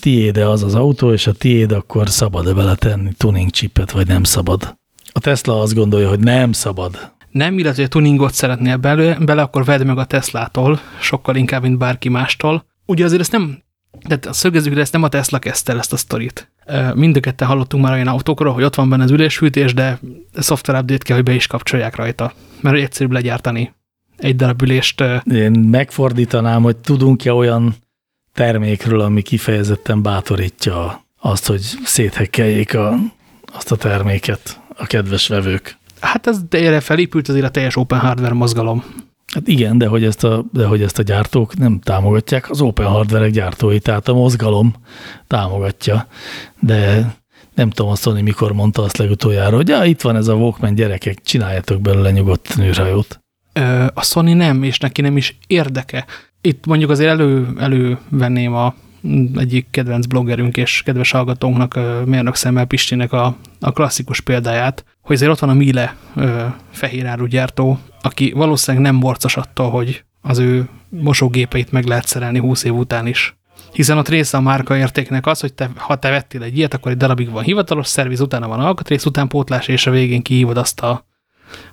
Tiéde az az autó, és a tiéd akkor szabad-e vele tenni tuning chipet, vagy nem szabad. A Tesla azt gondolja, hogy nem szabad. Nem, illetve a tuningot szeretnél bele, bele, akkor vedd meg a Teslától, sokkal inkább, mint bárki mástól. Ugye azért ezt nem tehát szögezzük, de ezt nem a Tesla kezdte ezt a sztorit. Mind a ketten hallottunk már olyan autókról, hogy ott van benne az ülésfűtés, de software update kell, hogy be is kapcsolják rajta, mert egyszerűbb legyártani egy darab ülést. Én megfordítanám, hogy tudunk-e olyan termékről, ami kifejezetten bátorítja azt, hogy széthekkeljék a, azt a terméket a kedves vevők. Hát ez erre felépült azért a teljes open hardware mozgalom. Hát igen, de hogy, ezt a, de hogy ezt a gyártók nem támogatják, az open hardware gyártói, tehát a mozgalom támogatja, de nem tudom azt mondani, mikor mondta azt legutoljára, hogy ja, itt van ez a Walkman gyerekek, csináljátok belőle nyugodt nőrhajót. A Sony nem, és neki nem is érdeke. Itt mondjuk azért elő, elővenném a egyik kedvenc bloggerünk és kedves hallgatónknak, Mérnök Szemmel Pistinek a, a klasszikus példáját, hogy azért ott van a Miele fehéráru gyártó, aki valószínűleg nem morcos attól, hogy az ő mosógépeit meg lehet szerelni 20 év után is. Hiszen ott része a márka értéknek az, hogy te, ha te vettél egy ilyet, akkor egy darabig van hivatalos szerviz, utána van alkatrész, utánpótlás, és a végén kihívod azt a,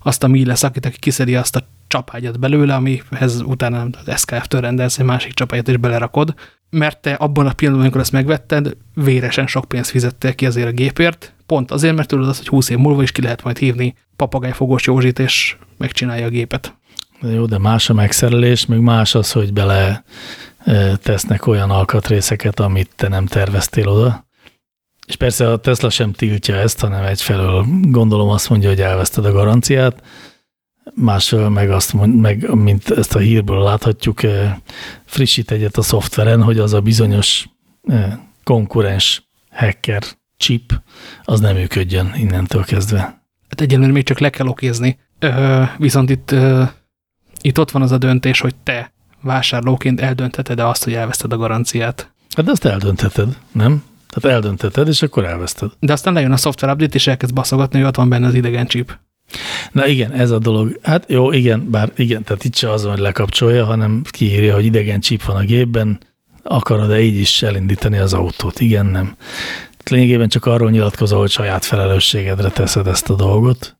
azt a Miele szakit, aki kiszedi azt a csapágyat belőle, amihez utána az SKF-től rendelsz egy másik csapágyat és belerakod, mert te abban a pillanatban, amikor ezt megvetted, véresen sok pénzt fizettél ki azért a gépért, pont azért, mert tudod azt, hogy 20 év múlva is ki lehet majd hívni papagájfogós Józsit, és megcsinálja a gépet. Jó, de más a megszerelés, még más az, hogy bele e, tesznek olyan alkatrészeket, amit te nem terveztél oda. És persze a Tesla sem tiltja ezt, hanem egyfelől gondolom azt mondja, hogy elveszted a garanciát, másfelől meg azt mond, meg, mint ezt a hírből láthatjuk, eh, frissít egyet a szoftveren, hogy az a bizonyos eh, konkurens hacker chip, az nem működjön innentől kezdve. Hát egyelőre még csak le kell okézni. Viszont itt, itt ott van az a döntés, hogy te vásárlóként eldöntheted-e azt, hogy elveszted a garanciát. Hát azt eldöntheted, nem? Tehát eldöntheted, és akkor elveszted. De aztán lejön a software update, és elkezd baszogatni, hogy ott van benne az idegen chip. Na igen, ez a dolog. Hát jó, igen, bár igen, tehát itt se az, hogy lekapcsolja, hanem kiírja, hogy idegen csíp van a gépben, akarod-e így is elindítani az autót? Igen, nem. Lényegében csak arról nyilatkozol, hogy saját felelősségedre teszed ezt a dolgot.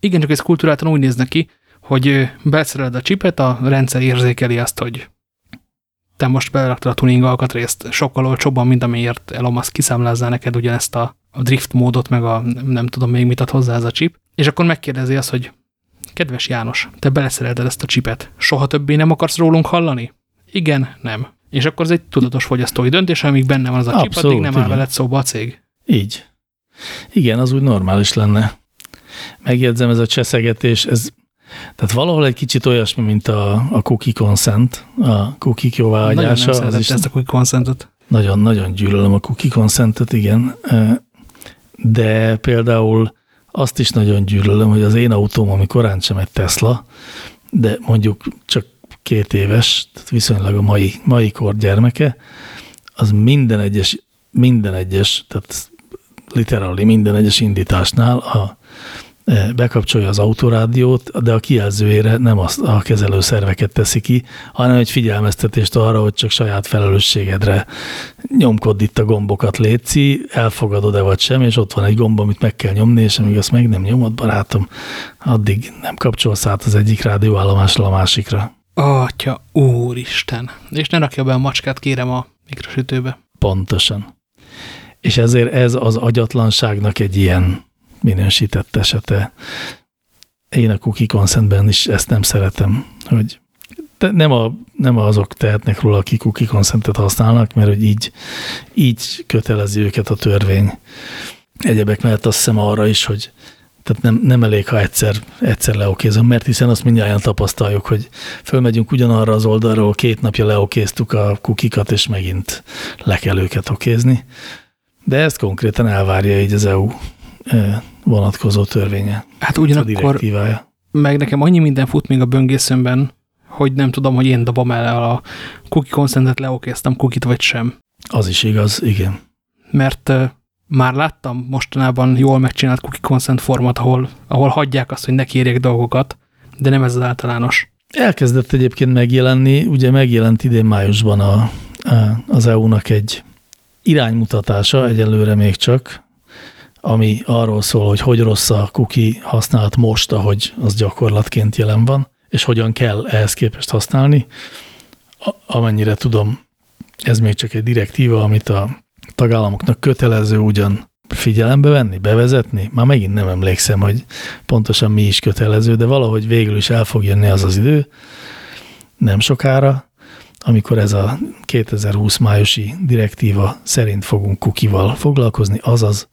Igen, csak ez kultúráltan úgy néz neki, hogy beszereled a csipet, a rendszer érzékeli azt, hogy te most beleraktad a tuning alkatrészt sokkal olcsóbban, mint amiért Elon Musk kiszámlázza neked ugyanezt a, a drift módot, meg a nem tudom még mit ad hozzá ez a chip. És akkor megkérdezi azt, hogy kedves János, te beleszerelted ezt a csipet, soha többé nem akarsz rólunk hallani? Igen, nem. És akkor ez egy tudatos fogyasztói döntés, amíg benne van az a Abszolút, chip, addig nem áll veled szóba a cég. Így. Igen, az úgy normális lenne. Megjegyzem, ez a cseszegetés, ez tehát valahol egy kicsit olyasmi, mint a, a cookie consent, a cookie jóváhagyása. Nagyon nem ezt a cookie consentet. Nagyon, nagyon gyűlölöm a cookie consentet, igen. De például azt is nagyon gyűlölöm, hogy az én autóm, ami korán sem egy Tesla, de mondjuk csak két éves, tehát viszonylag a mai, mai kor gyermeke, az minden egyes, minden egyes, tehát literally minden egyes indításnál a bekapcsolja az autorádiót, de a kijelzőjére nem azt a kezelőszerveket teszi ki, hanem egy figyelmeztetést arra, hogy csak saját felelősségedre nyomkod itt a gombokat létszi, elfogadod-e vagy sem, és ott van egy gomb, amit meg kell nyomni, és amíg azt meg nem nyomod, barátom, addig nem kapcsolsz át az egyik rádióállomásról a másikra. Atya, úristen! És ne rakja be a macskát, kérem, a mikrosütőbe. Pontosan. És ezért ez az agyatlanságnak egy ilyen minősített esete. Én a cookie consentben is ezt nem szeretem, hogy nem, a, nem azok tehetnek róla, akik cookie consentet használnak, mert hogy így, így kötelezi őket a törvény. Egyebek mellett azt hiszem arra is, hogy tehát nem, nem elég, ha egyszer, egyszer leokézom, mert hiszen azt mindjárt tapasztaljuk, hogy fölmegyünk ugyanarra az oldalról, két napja leokéztuk a kukikat, és megint le kell őket okézni. De ezt konkrétan elvárja így az EU vonatkozó törvénye. Hát ugyanakkor meg nekem annyi minden fut még a böngészőmben, hogy nem tudom, hogy én dobom el a cookie consentet, leokéztem kukit vagy sem. Az is igaz, igen. Mert már láttam mostanában jól megcsinált cookie consent format, ahol, ahol hagyják azt, hogy ne kérjek dolgokat, de nem ez az általános. Elkezdett egyébként megjelenni, ugye megjelent idén májusban a, a, az EU-nak egy iránymutatása, egyelőre még csak, ami arról szól, hogy hogy rossz a cookie használat most, ahogy az gyakorlatként jelen van, és hogyan kell ehhez képest használni. Amennyire tudom, ez még csak egy direktíva, amit a tagállamoknak kötelező ugyan figyelembe venni, bevezetni. Már megint nem emlékszem, hogy pontosan mi is kötelező, de valahogy végül is el fog jönni az az idő, nem sokára, amikor ez a 2020 májusi direktíva szerint fogunk kukival foglalkozni, azaz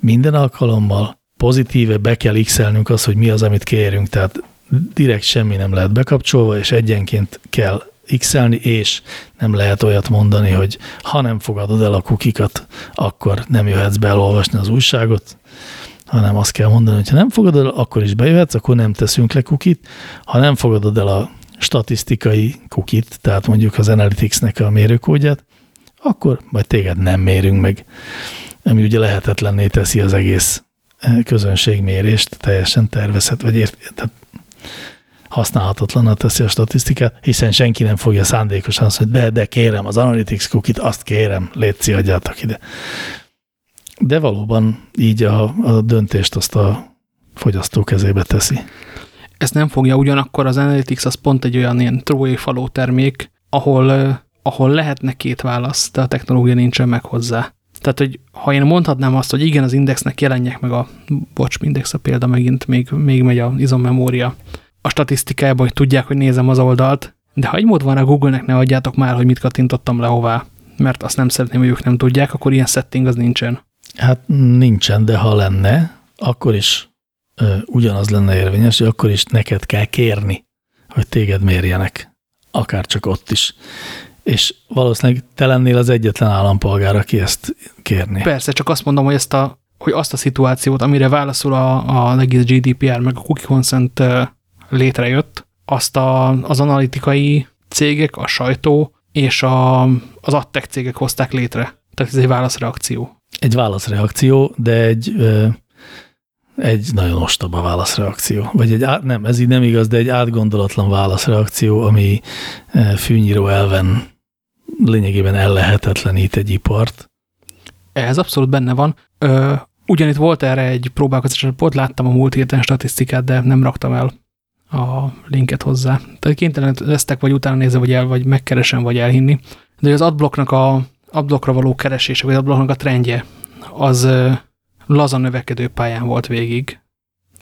minden alkalommal pozitíve be kell x az, hogy mi az, amit kérünk, tehát direkt semmi nem lehet bekapcsolva, és egyenként kell x és nem lehet olyat mondani, hogy ha nem fogadod el a kukikat, akkor nem jöhetsz be elolvasni az újságot, hanem azt kell mondani, hogy ha nem fogadod el, akkor is bejöhetsz, akkor nem teszünk le kukit. Ha nem fogadod el a statisztikai kukit, tehát mondjuk az Analytics-nek a mérőkódját, akkor majd téged nem mérünk meg, ami ugye lehetetlenné teszi az egész eh, közönségmérést, teljesen tervezhet, vagy ért, tehát használhatatlaná teszi a statisztikát, hiszen senki nem fogja szándékosan azt, hogy de, de kérem, az Analytics cookie azt kérem, létszi, adjátok ide. De valóban így a, a döntést azt a fogyasztó kezébe teszi. Ezt nem fogja, ugyanakkor az Analytics az pont egy olyan ilyen trójai faló termék, ahol, ahol lehetne két válasz, de a technológia nincsen meg hozzá. Tehát, hogy ha én mondhatnám azt, hogy igen, az indexnek jelenjek meg a, bocs, index a példa megint, még, még megy a izommemória, a statisztikájában, hogy tudják, hogy nézem az oldalt, de ha egy mód van a Google-nek, ne adjátok már, hogy mit kattintottam le hová, mert azt nem szeretném, hogy ők nem tudják, akkor ilyen setting az nincsen. Hát nincsen, de ha lenne, akkor is ö, ugyanaz lenne érvényes, hogy akkor is neked kell kérni, hogy téged mérjenek. Akár csak ott is. És valószínűleg te lennél az egyetlen állampolgár, aki ezt kérni. Persze, csak azt mondom, hogy, ezt a, hogy azt a szituációt, amire válaszol a, a egész GDPR, meg a cookie consent létrejött, azt a, az analitikai cégek, a sajtó és a, az adtech cégek hozták létre. Tehát ez egy válaszreakció. Egy válaszreakció, de egy, egy nagyon ostoba válaszreakció. Vagy egy, nem, ez így nem igaz, de egy átgondolatlan válaszreakció, ami fűnyíró elven lényegében ellehetetlenít egy ipart. Ez abszolút benne van. Ö, ugyanitt volt erre egy próbálkozás, pont láttam a múlt héten statisztikát, de nem raktam el a linket hozzá. Tehát kénytelen lesztek, vagy utána nézve, vagy, el, vagy megkeresem, vagy elhinni. De az adblocknak a adblockra való keresése, vagy adblocknak a trendje, az laza növekedő pályán volt végig,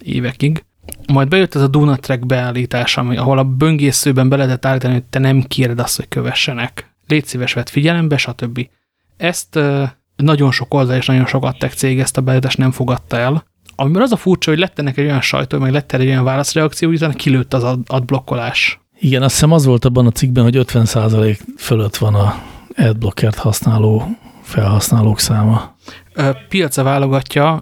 évekig. Majd bejött ez a Duna Track beállítás, ahol a böngészőben be lehetett állítani, hogy te nem kéred azt, hogy kövessenek. Légy szíves, vett figyelembe, stb. Ezt nagyon sok oldal és nagyon sok adtek cég ezt a beállítást nem fogadta el, Amiben az a furcsa, hogy lett ennek egy olyan sajtó, meg lett egy olyan válaszreakció, hogy utána kilőtt az adblokkolás. Igen, azt hiszem az volt abban a cikkben, hogy 50% fölött van a adblockert használó felhasználók száma. Piaca válogatja,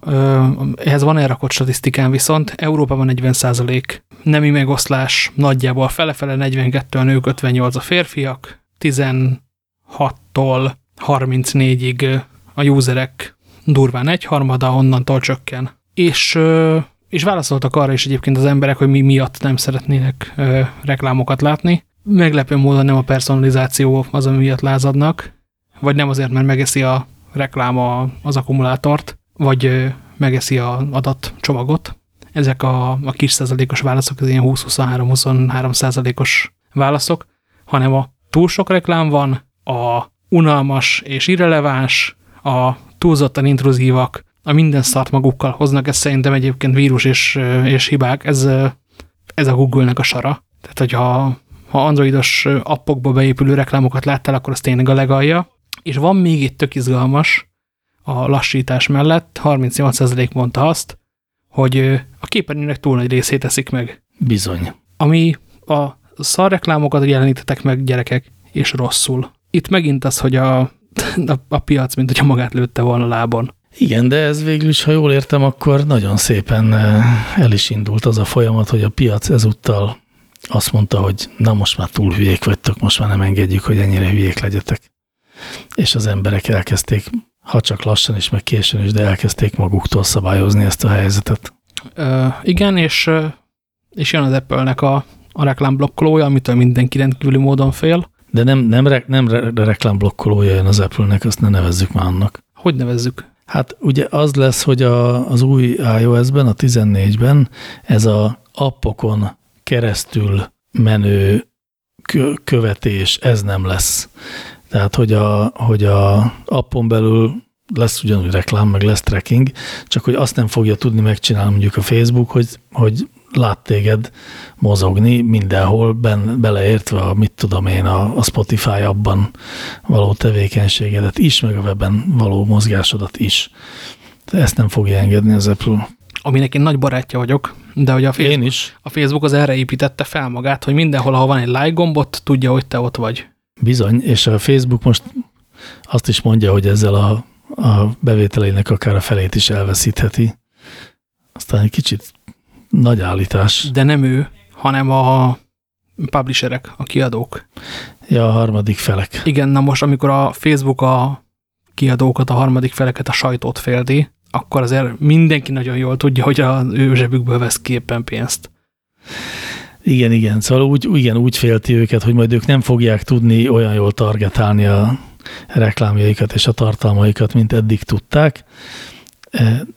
ehhez van elrakott statisztikán viszont, Európában 40 százalék nemi megoszlás, nagyjából fele-fele 42 a nők, 58 a férfiak, 16-tól 34-ig a userek durván egyharmada, onnantól csökken és, és válaszoltak arra is egyébként az emberek, hogy mi miatt nem szeretnének reklámokat látni. Meglepő módon nem a personalizáció az, ami miatt lázadnak, vagy nem azért, mert megeszi a reklám az akkumulátort, vagy megeszi a adatcsomagot. Ezek a, a kis százalékos válaszok, az ilyen 20-23-23 százalékos válaszok, hanem a túl sok reklám van, a unalmas és irreleváns, a túlzottan intruzívak, a minden szart magukkal hoznak, ez szerintem egyébként vírus és, és hibák, ez, ez a Google-nek a sara. Tehát, hogyha ha androidos appokba beépülő reklámokat láttál, akkor az tényleg a legalja. És van még egy tök izgalmas a lassítás mellett, 38% mondta azt, hogy a képernyőnek túl nagy részét teszik meg. Bizony. Ami a szarreklámokat jelenítetek meg gyerekek, és rosszul. Itt megint az, hogy a, <laughs> a, a piac, mint hogyha magát lőtte volna lábon. Igen, de ez végül is, ha jól értem, akkor nagyon szépen el is indult az a folyamat, hogy a piac ezúttal azt mondta, hogy na most már túl hülyék vagytok, most már nem engedjük, hogy ennyire hülyék legyetek. És az emberek elkezdték, ha csak lassan is, meg későn is, de elkezdték maguktól szabályozni ezt a helyzetet. Ö, igen, és, és jön az Apple-nek a, a reklámblokkolója, amitől mindenki rendkívüli módon fél. De nem, nem, re, nem re, reklámblokkolója jön az Apple-nek, azt ne nevezzük már annak. Hogy nevezzük? Hát ugye az lesz, hogy a, az új iOS-ben, a 14-ben ez a appokon keresztül menő követés, ez nem lesz. Tehát, hogy a, hogy a appon belül lesz ugyanúgy reklám, meg lesz tracking, csak hogy azt nem fogja tudni megcsinálni mondjuk a Facebook, hogy, hogy lát téged mozogni mindenhol, ben, beleértve a, mit tudom én, a, a Spotify abban való tevékenységedet is, meg a webben való mozgásodat is. De ezt nem fogja engedni az Apple. Aminek én nagy barátja vagyok, de hogy a Facebook, én is. a Facebook az erre építette fel magát, hogy mindenhol, ahol van egy like gombot, tudja, hogy te ott vagy. Bizony, és a Facebook most azt is mondja, hogy ezzel a, a bevételeinek akár a felét is elveszítheti. Aztán egy kicsit nagy állítás. De nem ő, hanem a publisherek, a kiadók. Ja, a harmadik felek. Igen, na most, amikor a Facebook a kiadókat, a harmadik feleket, a sajtót féldi, akkor azért mindenki nagyon jól tudja, hogy a ő zsebükből vesz képen pénzt. Igen, igen. Szóval úgy, igen, úgy félti őket, hogy majd ők nem fogják tudni olyan jól targetálni a reklámjaikat és a tartalmaikat, mint eddig tudták.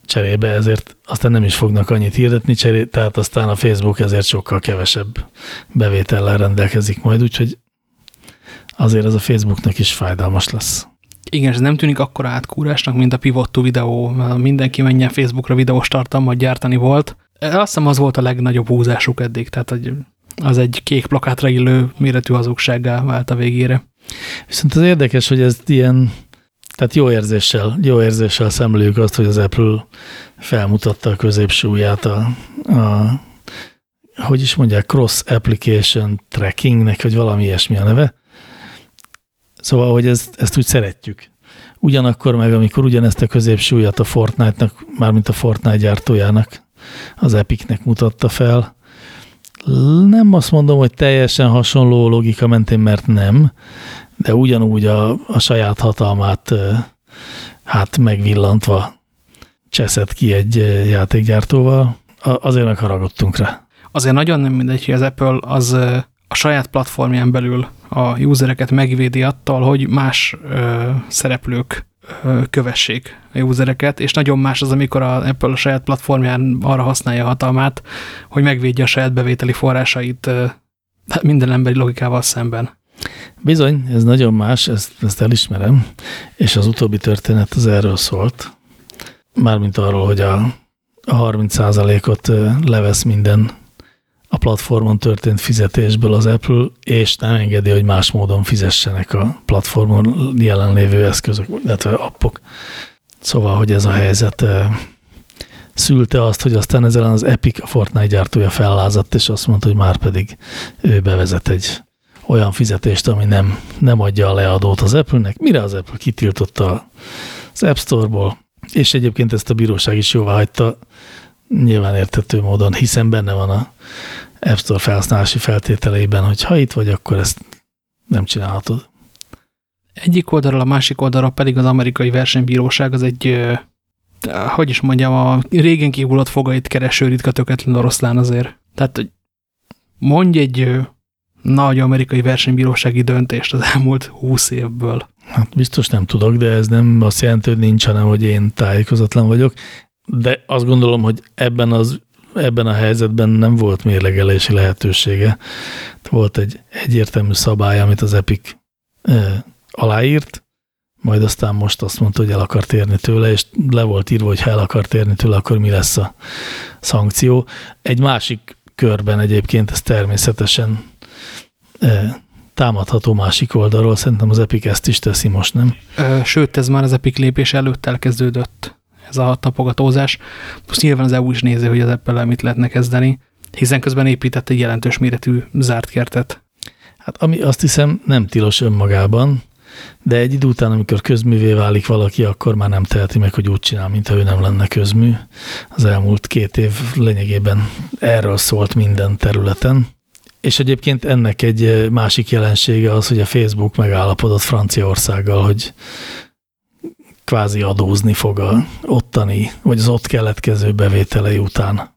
Cserébe ezért aztán nem is fognak annyit hirdetni, cseré, tehát aztán a Facebook ezért sokkal kevesebb bevétellel rendelkezik majd, úgyhogy azért ez a Facebooknak is fájdalmas lesz. Igen, ez nem tűnik akkora átkúrásnak, mint a Pivot videó, mindenki menjen Facebookra videós tartalmat gyártani volt. Azt hiszem az volt a legnagyobb húzásuk eddig, tehát az egy kék plakátra illő méretű hazugsággá vált a végére. Viszont az érdekes, hogy ez ilyen tehát jó érzéssel, jó érzéssel szemléljük azt, hogy az Apple felmutatta a középsúlyát a, a hogy is mondják, cross application trackingnek, vagy valami ilyesmi a neve. Szóval, hogy ezt, ezt úgy szeretjük. Ugyanakkor meg, amikor ugyanezt a középsúlyat a Fortnite-nak, mármint a Fortnite gyártójának, az Epicnek mutatta fel, nem azt mondom, hogy teljesen hasonló logika mentén, mert nem, de ugyanúgy a, a saját hatalmát hát megvillantva cseszett ki egy játékgyártóval, azért megharagudtunk rá. Azért nagyon nem mindegy, hogy az Apple az a saját platformján belül a usereket megvédi attól, hogy más ö, szereplők ö, kövessék a usereket, és nagyon más az, amikor a Apple a saját platformján arra használja a hatalmát, hogy megvédje a saját bevételi forrásait ö, minden emberi logikával szemben. Bizony, ez nagyon más, ezt, ezt elismerem, és az utóbbi történet az erről szólt. Mármint arról, hogy a, a 30%-ot levesz minden a platformon történt fizetésből az Apple, és nem engedi, hogy más módon fizessenek a platformon jelenlévő eszközök, illetve appok. Szóval, hogy ez a helyzet szülte azt, hogy aztán ezzel az Epic, a Fortnite gyártója fellázadt, és azt mondta, hogy már pedig ő bevezet egy olyan fizetést, ami nem, nem adja a leadót az Apple-nek, mire az Apple kitiltotta az App Store-ból, és egyébként ezt a bíróság is jóvá hagyta, nyilván értető módon, hiszen benne van a App Store felhasználási feltételeiben, hogy ha itt vagy, akkor ezt nem csinálhatod. Egyik oldalról, a másik oldalról pedig az amerikai versenybíróság az egy, hogy is mondjam, a régen kihullott fogait kereső ritka töketlen oroszlán azért. Tehát mondj egy nagy amerikai versenybírósági döntést az elmúlt húsz évből. Hát biztos nem tudok, de ez nem azt jelenti, hogy nincs, hanem hogy én tájékozatlan vagyok. De azt gondolom, hogy ebben, az, ebben a helyzetben nem volt mérlegelési lehetősége. Volt egy egyértelmű szabály, amit az Epic e, aláírt, majd aztán most azt mondta, hogy el akar térni tőle, és le volt írva, hogy ha el akar térni tőle, akkor mi lesz a szankció. Egy másik körben egyébként ez természetesen támadható másik oldalról, szerintem az Epic ezt is teszi most, nem? Sőt, ez már az Epic lépés előtt elkezdődött, ez a tapogatózás. Most nyilván az EU is nézi, hogy az apple mit lehetne kezdeni, hiszen közben épített egy jelentős méretű zárt kertet. Hát ami azt hiszem nem tilos önmagában, de egy idő után, amikor közművé válik valaki, akkor már nem teheti meg, hogy úgy csinál, mintha ő nem lenne közmű. Az elmúlt két év lényegében erről szólt minden területen. És egyébként ennek egy másik jelensége az, hogy a Facebook megállapodott Franciaországgal, hogy kvázi adózni fog a ottani, vagy az ott keletkező bevételei után.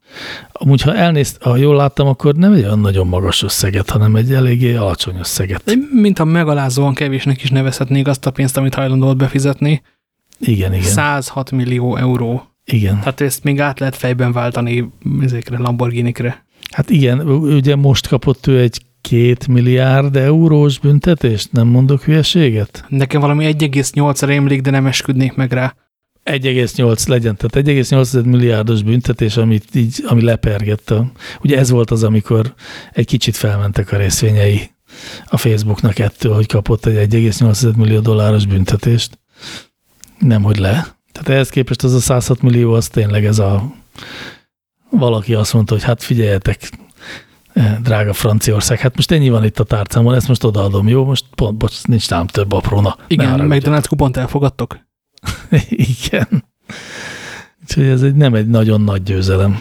Amúgy, ha elnézt, ha jól láttam, akkor nem egy olyan nagyon magas összeget, hanem egy eléggé alacsony összeget. Mint a megalázóan kevésnek is nevezhetnék azt a pénzt, amit hajlandó volt befizetni. Igen, igen. 106 millió euró. Igen. Tehát ezt még át lehet fejben váltani ezekre Lamborghini-kre. Hát igen, ugye most kapott ő egy két milliárd eurós büntetést? Nem mondok hülyeséget? Nekem valami 1,8 rémlik, de nem esküdnék meg rá. 1,8 legyen, tehát 1,8 milliárdos büntetés, amit így, ami lepergette. Ugye ez volt az, amikor egy kicsit felmentek a részvényei a Facebooknak ettől, hogy kapott egy 1,8 millió dolláros büntetést. Nem, hogy le. Tehát ehhez képest az a 106 millió, az tényleg ez a valaki azt mondta, hogy hát figyeljetek, eh, drága Franciaország, hát most ennyi van itt a tárcámon, ezt most odaadom, jó? Most pont, bocs, nincs nálam több apróna. Igen, McDonald's kupont elfogadtok? <laughs> Igen. Úgyhogy ez egy, nem egy nagyon nagy győzelem.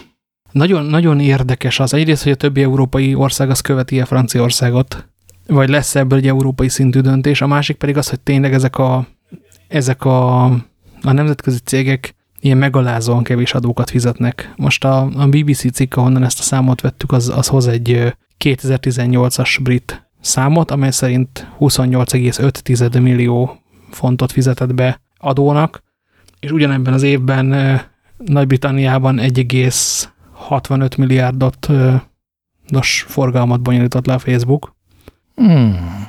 Nagyon, nagyon érdekes az egyrészt, hogy a többi európai ország az követi a Franciaországot, vagy lesz ebből egy európai szintű döntés, a másik pedig az, hogy tényleg ezek a, ezek a, a nemzetközi cégek ilyen megalázóan kevés adókat fizetnek. Most a, a BBC cikk, ahonnan ezt a számot vettük, az, az hoz egy 2018-as brit számot, amely szerint 28,5 millió fontot fizetett be adónak, és ugyanebben az évben Nagy-Britanniában 1,65 milliárdot nos forgalmat bonyolított le a Facebook. Hmm.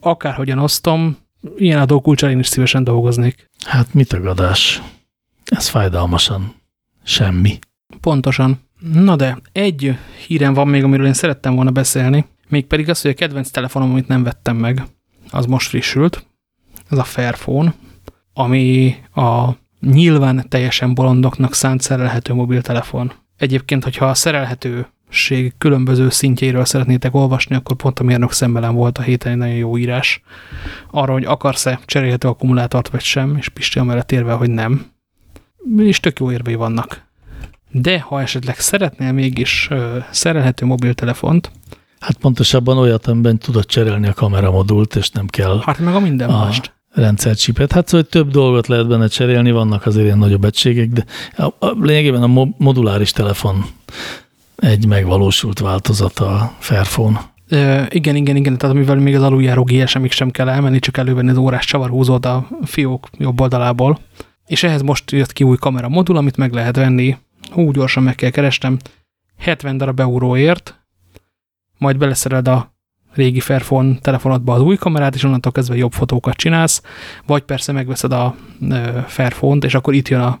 Akárhogyan osztom, ilyen adókulcsal én is szívesen dolgoznék. Hát mit a gadás? Ez fájdalmasan semmi. Pontosan. Na de, egy hírem van még, amiről én szerettem volna beszélni, mégpedig az, hogy a kedvenc telefonom, amit nem vettem meg, az most frissült. Ez a Fairphone, ami a nyilván teljesen bolondoknak szánt szerelhető mobiltelefon. Egyébként, hogyha a szerelhetőség különböző szintjeiről szeretnétek olvasni, akkor pont a mérnök szembelen volt a héten egy nagyon jó írás arra, hogy akarsz-e cserélhető akkumulátort vagy sem, és Pisti amellett érve, hogy nem. És tök jó érvei vannak. De ha esetleg szeretnél mégis szerelhető mobiltelefont, Hát pontosabban olyat, amiben tudod cserélni a kameramodult, és nem kell hát meg a minden a, mást rendszercsipet. Hát szóval több dolgot lehet benne cserélni, vannak azért ilyen nagyobb egységek, de a, a, lényegében a moduláris telefon egy megvalósult változata a Fairphone. E, igen, igen, igen, tehát amivel még az aluljáró GSM-ig sem kell elmenni, csak elővenni az órás csavarhúzót a fiók jobb oldalából. És ehhez most jött ki új kamera modul, amit meg lehet venni. Hú, gyorsan meg kell kerestem. 70 darab euróért, majd beleszered a régi Fairphone telefonodba az új kamerát, és onnantól kezdve jobb fotókat csinálsz, vagy persze megveszed a Fairphone-t, és akkor itt jön a,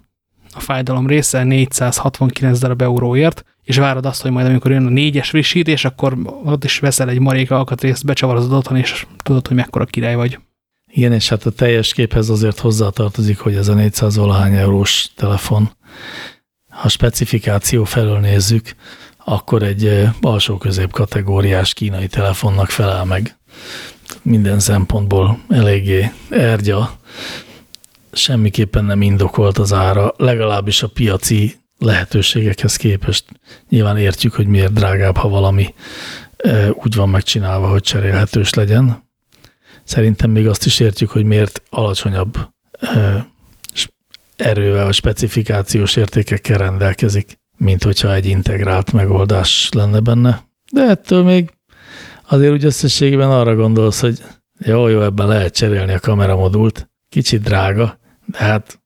a fájdalom része 469 darab euróért, és várod azt, hogy majd amikor jön a négyes frissítés, akkor ott is veszel egy maréka alkatrészt, becsavarozod otthon, és tudod, hogy mekkora király vagy. Igen, és hát a teljes képhez azért hozzátartozik, hogy ez a 400 valahány eurós telefon, ha specifikáció felől nézzük, akkor egy alsó közép kategóriás kínai telefonnak felel meg. Minden szempontból eléggé ergya. Semmiképpen nem indokolt az ára, legalábbis a piaci lehetőségekhez képest. Nyilván értjük, hogy miért drágább, ha valami úgy van megcsinálva, hogy cserélhetős legyen. Szerintem még azt is értjük, hogy miért alacsonyabb erővel vagy specifikációs értékekkel rendelkezik mint hogyha egy integrált megoldás lenne benne. De ettől még azért úgy összességében arra gondolsz, hogy jó, jó, ebben lehet cserélni a kameramodult, kicsit drága, de hát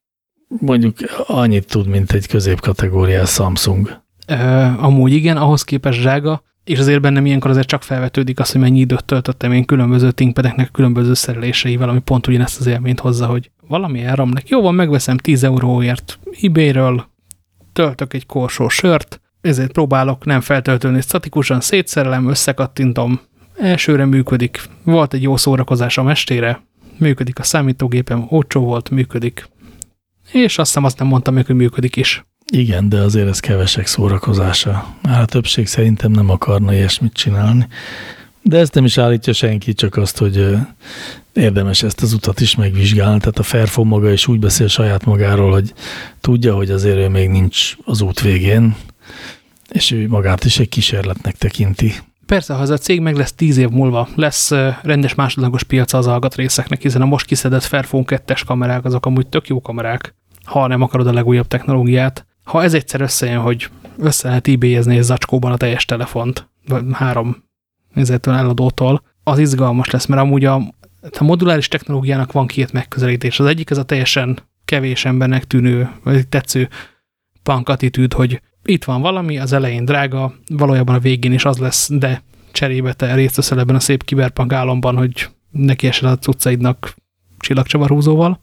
mondjuk annyit tud, mint egy középkategóriás Samsung. Ö, amúgy igen, ahhoz képest drága, és azért bennem ilyenkor azért csak felvetődik az, hogy mennyi időt töltöttem én különböző ThinkPadeknek különböző szereléseivel, ami pont ugyanezt az élményt hozza, hogy valami elromlik. Jó van, megveszem 10 euróért eBay-ről, töltök egy korsó sört, ezért próbálok nem feltöltölni statikusan, szétszerelem, összekattintom, elsőre működik, volt egy jó szórakozás a mestére, működik a számítógépem, olcsó volt, működik. És azt hiszem azt nem mondtam hogy működik is. Igen, de azért ez kevesek szórakozása. Már a többség szerintem nem akarna ilyesmit csinálni. De ezt nem is állítja senki, csak azt, hogy érdemes ezt az utat is megvizsgálni. Tehát a Fairphone maga is úgy beszél saját magáról, hogy tudja, hogy azért ő még nincs az út végén, és ő magát is egy kísérletnek tekinti. Persze, ha ez a cég meg lesz tíz év múlva, lesz rendes másodlagos piaca az algatrészeknek, hiszen a most kiszedett Fairphone 2-es kamerák azok amúgy tök jó kamerák, ha nem akarod a legújabb technológiát. Ha ez egyszer összejön, hogy össze lehet ebay egy zacskóban a teljes telefont, vagy három nézettől eladótól, az izgalmas lesz, mert amúgy a, a moduláris technológiának van két megközelítés. Az egyik ez a teljesen kevés embernek tűnő, vagy tetsző punk attitűd, hogy itt van valami, az elején drága, valójában a végén is az lesz, de cserébe te részt veszel ebben a szép kiberpunk álomban, hogy neki esel a cuccaidnak csillagcsavarhúzóval.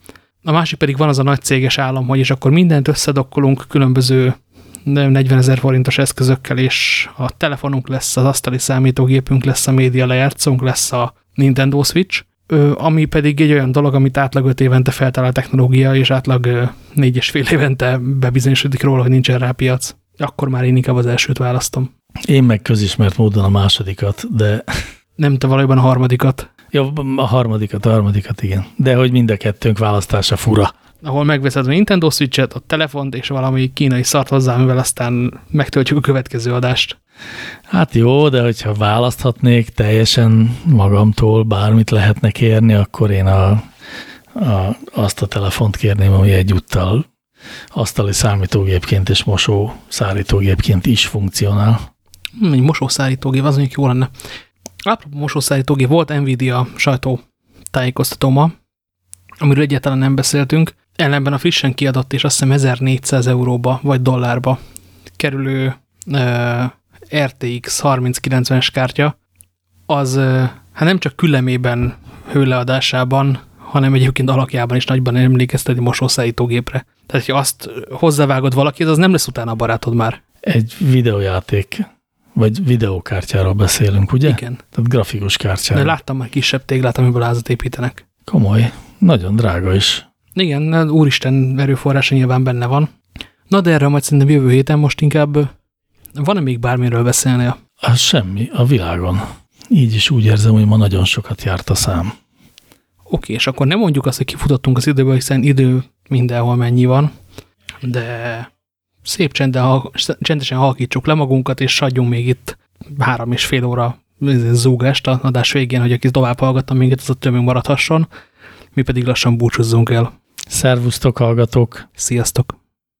A másik pedig van az a nagy céges állam, hogy és akkor mindent összedokkolunk különböző 40 ezer forintos eszközökkel, és a telefonunk lesz, az asztali számítógépünk lesz, a média lejátszónk lesz a Nintendo Switch, ami pedig egy olyan dolog, amit átlag 5 évente feltalál a technológia, és átlag 4 és fél évente bebizonyosodik róla, hogy nincsen rá piac. Akkor már én inkább az elsőt választom. Én meg közismert módon a másodikat, de... Nem, te valójában a harmadikat. Ja, a harmadikat, a harmadikat, igen. De hogy mind a kettőnk választása fura. Ahol megveszed a Nintendo Switch-et, a telefont és valami kínai szart hozzá, amivel aztán megtöltjük a következő adást. Hát jó, de hogyha választhatnék teljesen magamtól bármit lehetne kérni, akkor én a, a, azt a telefont kérném, ami egyúttal asztali számítógépként és mosó szállítógépként is funkcionál. Hmm, egy mosószállítógép, az mondjuk jó lenne. Apropó mosószállítógép, volt Nvidia sajtó tájékoztató ma, amiről egyáltalán nem beszéltünk. Ellenben a frissen kiadott, és azt hiszem 1400 euróba vagy dollárba kerülő uh, RTX 3090-es kártya, az uh, hát nem csak külemében hőleadásában, hanem egyébként alakjában is nagyban emlékeztet egy mosószállítógépre. Tehát, ha azt hozzávágod valakit, az nem lesz utána a barátod már. Egy videójáték, vagy videókártyáról beszélünk, ugye? Igen. Tehát grafikus kártyáról. De láttam már kisebb téglát, amiből házat építenek. Komoly. Nagyon drága is. Igen, úristen erőforrása nyilván benne van. Na de erre majd szerintem jövő héten most inkább van-e még bármiről beszélnél? Hát semmi, a világon. Így is úgy érzem, hogy ma nagyon sokat járt a szám. Oké, és akkor nem mondjuk azt, hogy kifutottunk az időből, hiszen idő mindenhol mennyi van, de szép csenden, csendesen halkítsuk le magunkat, és adjunk még itt három és fél óra zúgást a adás végén, hogy aki tovább hallgatta minket, az a tömünk maradhasson, mi pedig lassan búcsúzzunk el. Szervusztok, hallgatók! Sziasztok!